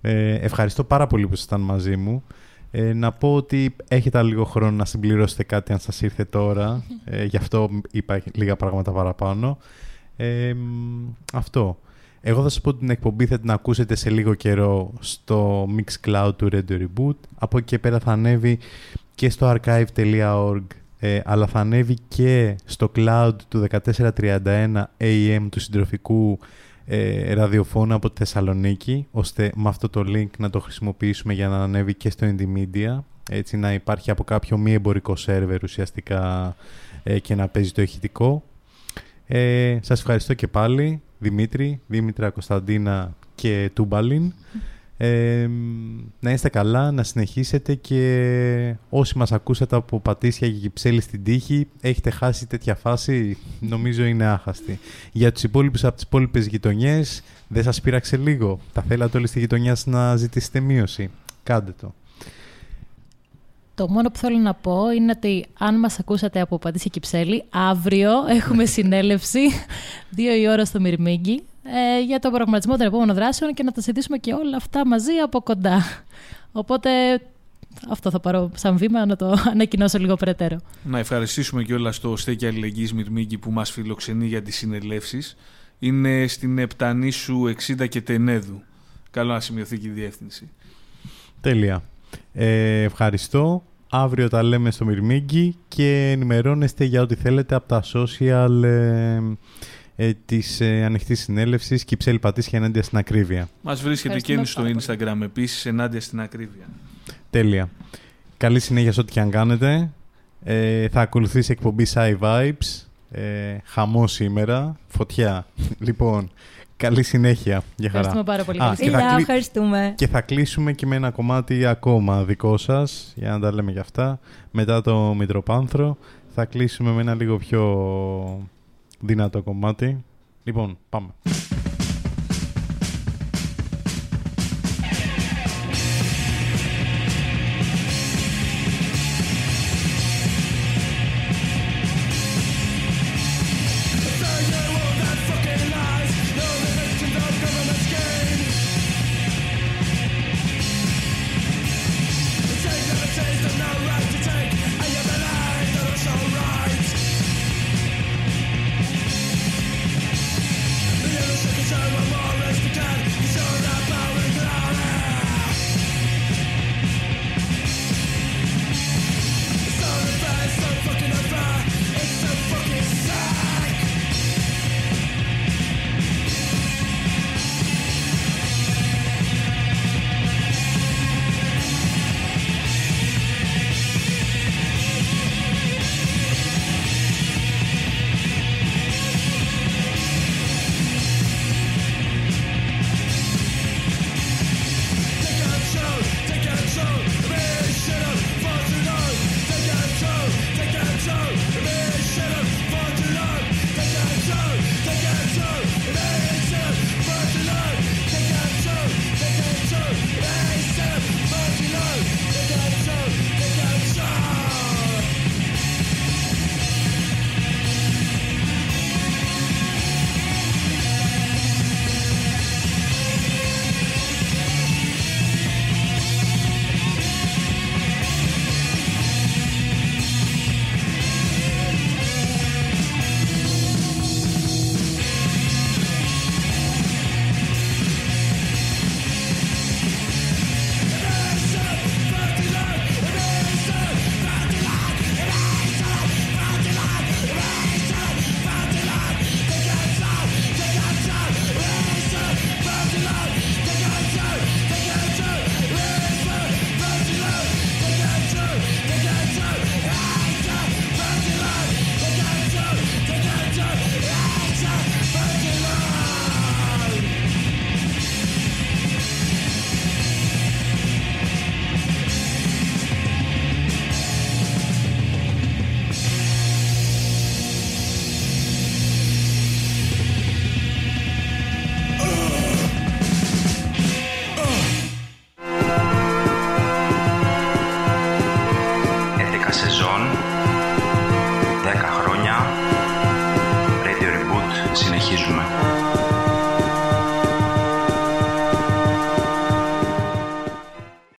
Ε, ευχαριστώ πάρα πολύ που ήσασταν μαζί μου. Ε, να πω ότι έχετε λίγο χρόνο να συμπληρώσετε κάτι αν σας ήρθε τώρα. Ε, γι' αυτό είπα λίγα πράγματα παραπάνω. Ε, μ, αυτό. Εγώ θα σας πω την εκπομπή θα την ακούσετε σε λίγο καιρό στο Mixcloud του Radio Reboot. Από εκεί και πέρα θα ανέβει και στο archive.org ε, αλλά θα ανέβει και στο cloud του 1431 AM του συντροφικού ε, ραδιοφώνου από τη Θεσσαλονίκη ώστε με αυτό το link να το χρησιμοποιήσουμε για να ανέβει και στο Indie Media έτσι να υπάρχει από κάποιο μη εμπορικό σερβερ ουσιαστικά ε, και να παίζει το ηχητικό. Ε, σας ευχαριστώ και πάλι Δημήτρη, Δήμητρα, Κωνσταντίνα και Τούμπαλιν. Ε, να είστε καλά, να συνεχίσετε και όσοι μας ακούσατε από Πατήσια και Κυψέλη στην τύχη έχετε χάσει τέτοια φάση, νομίζω είναι άχαστη. Για τους υπόλοιπους από τις υπόλοιπες γειτονιές δεν σας πείραξε λίγο. Τα θέλατε όλοι στη γειτονιά σας να ζητήσετε μείωση. Κάντε το. Το μόνο που θέλω να πω είναι ότι αν μας ακούσατε από Πατήσια Κυψέλη, αύριο έχουμε συνέλευση δύο η ώρα στο Μυρμήγκι ε, για τον προγραμματισμό των επόμενων δράσεων και να τα συζητήσουμε και όλα αυτά μαζί από κοντά. Οπότε αυτό θα πάρω σαν βήμα να το ανακοινώσω λίγο περαιτέρω. Να ευχαριστήσουμε και όλα στο Στέκια Αλληλεγγύης Μυρμήγκη που μας φιλοξενεί για τις συνελεύσεις. Είναι στην Επτανήσου 60 και Τενέδου. Καλό να σημειωθεί και η διεύθυνση. Τέλεια. Ε, ευχαριστώ. Αύριο τα λέμε στο Μυρμήγκι και ενημερώνεστε για ό,τι θέλετε από τα social ε, ε, της ε, ανοιχτής συνέλευσης Κυψέλη Πατήσια ενάντια στην ακρίβεια. Μας βρίσκεται και Ευχαριστούμε στο πάρα Instagram επίσης ενάντια στην ακρίβεια. Τέλεια. Καλή συνέχεια σε ό,τι και αν κάνετε. Ε, θα ακολουθήσει εκπομπή Sci Vibes. Ε, χαμό σήμερα. Φωτιά. λοιπόν, καλή συνέχεια. Για χαρά. Ευχαριστούμε πάρα πολύ. Α, Καλή και θα Φιλιά, κλει- ευχαριστούμε. Και θα κλείσουμε και με ένα κομμάτι ακόμα δικό σας, για να τα λέμε για αυτά. Μετά το Μητροπάνθρο θα κλείσουμε με ένα λίγο πιο δυνατό κομμάτι. Λοιπόν, πάμε.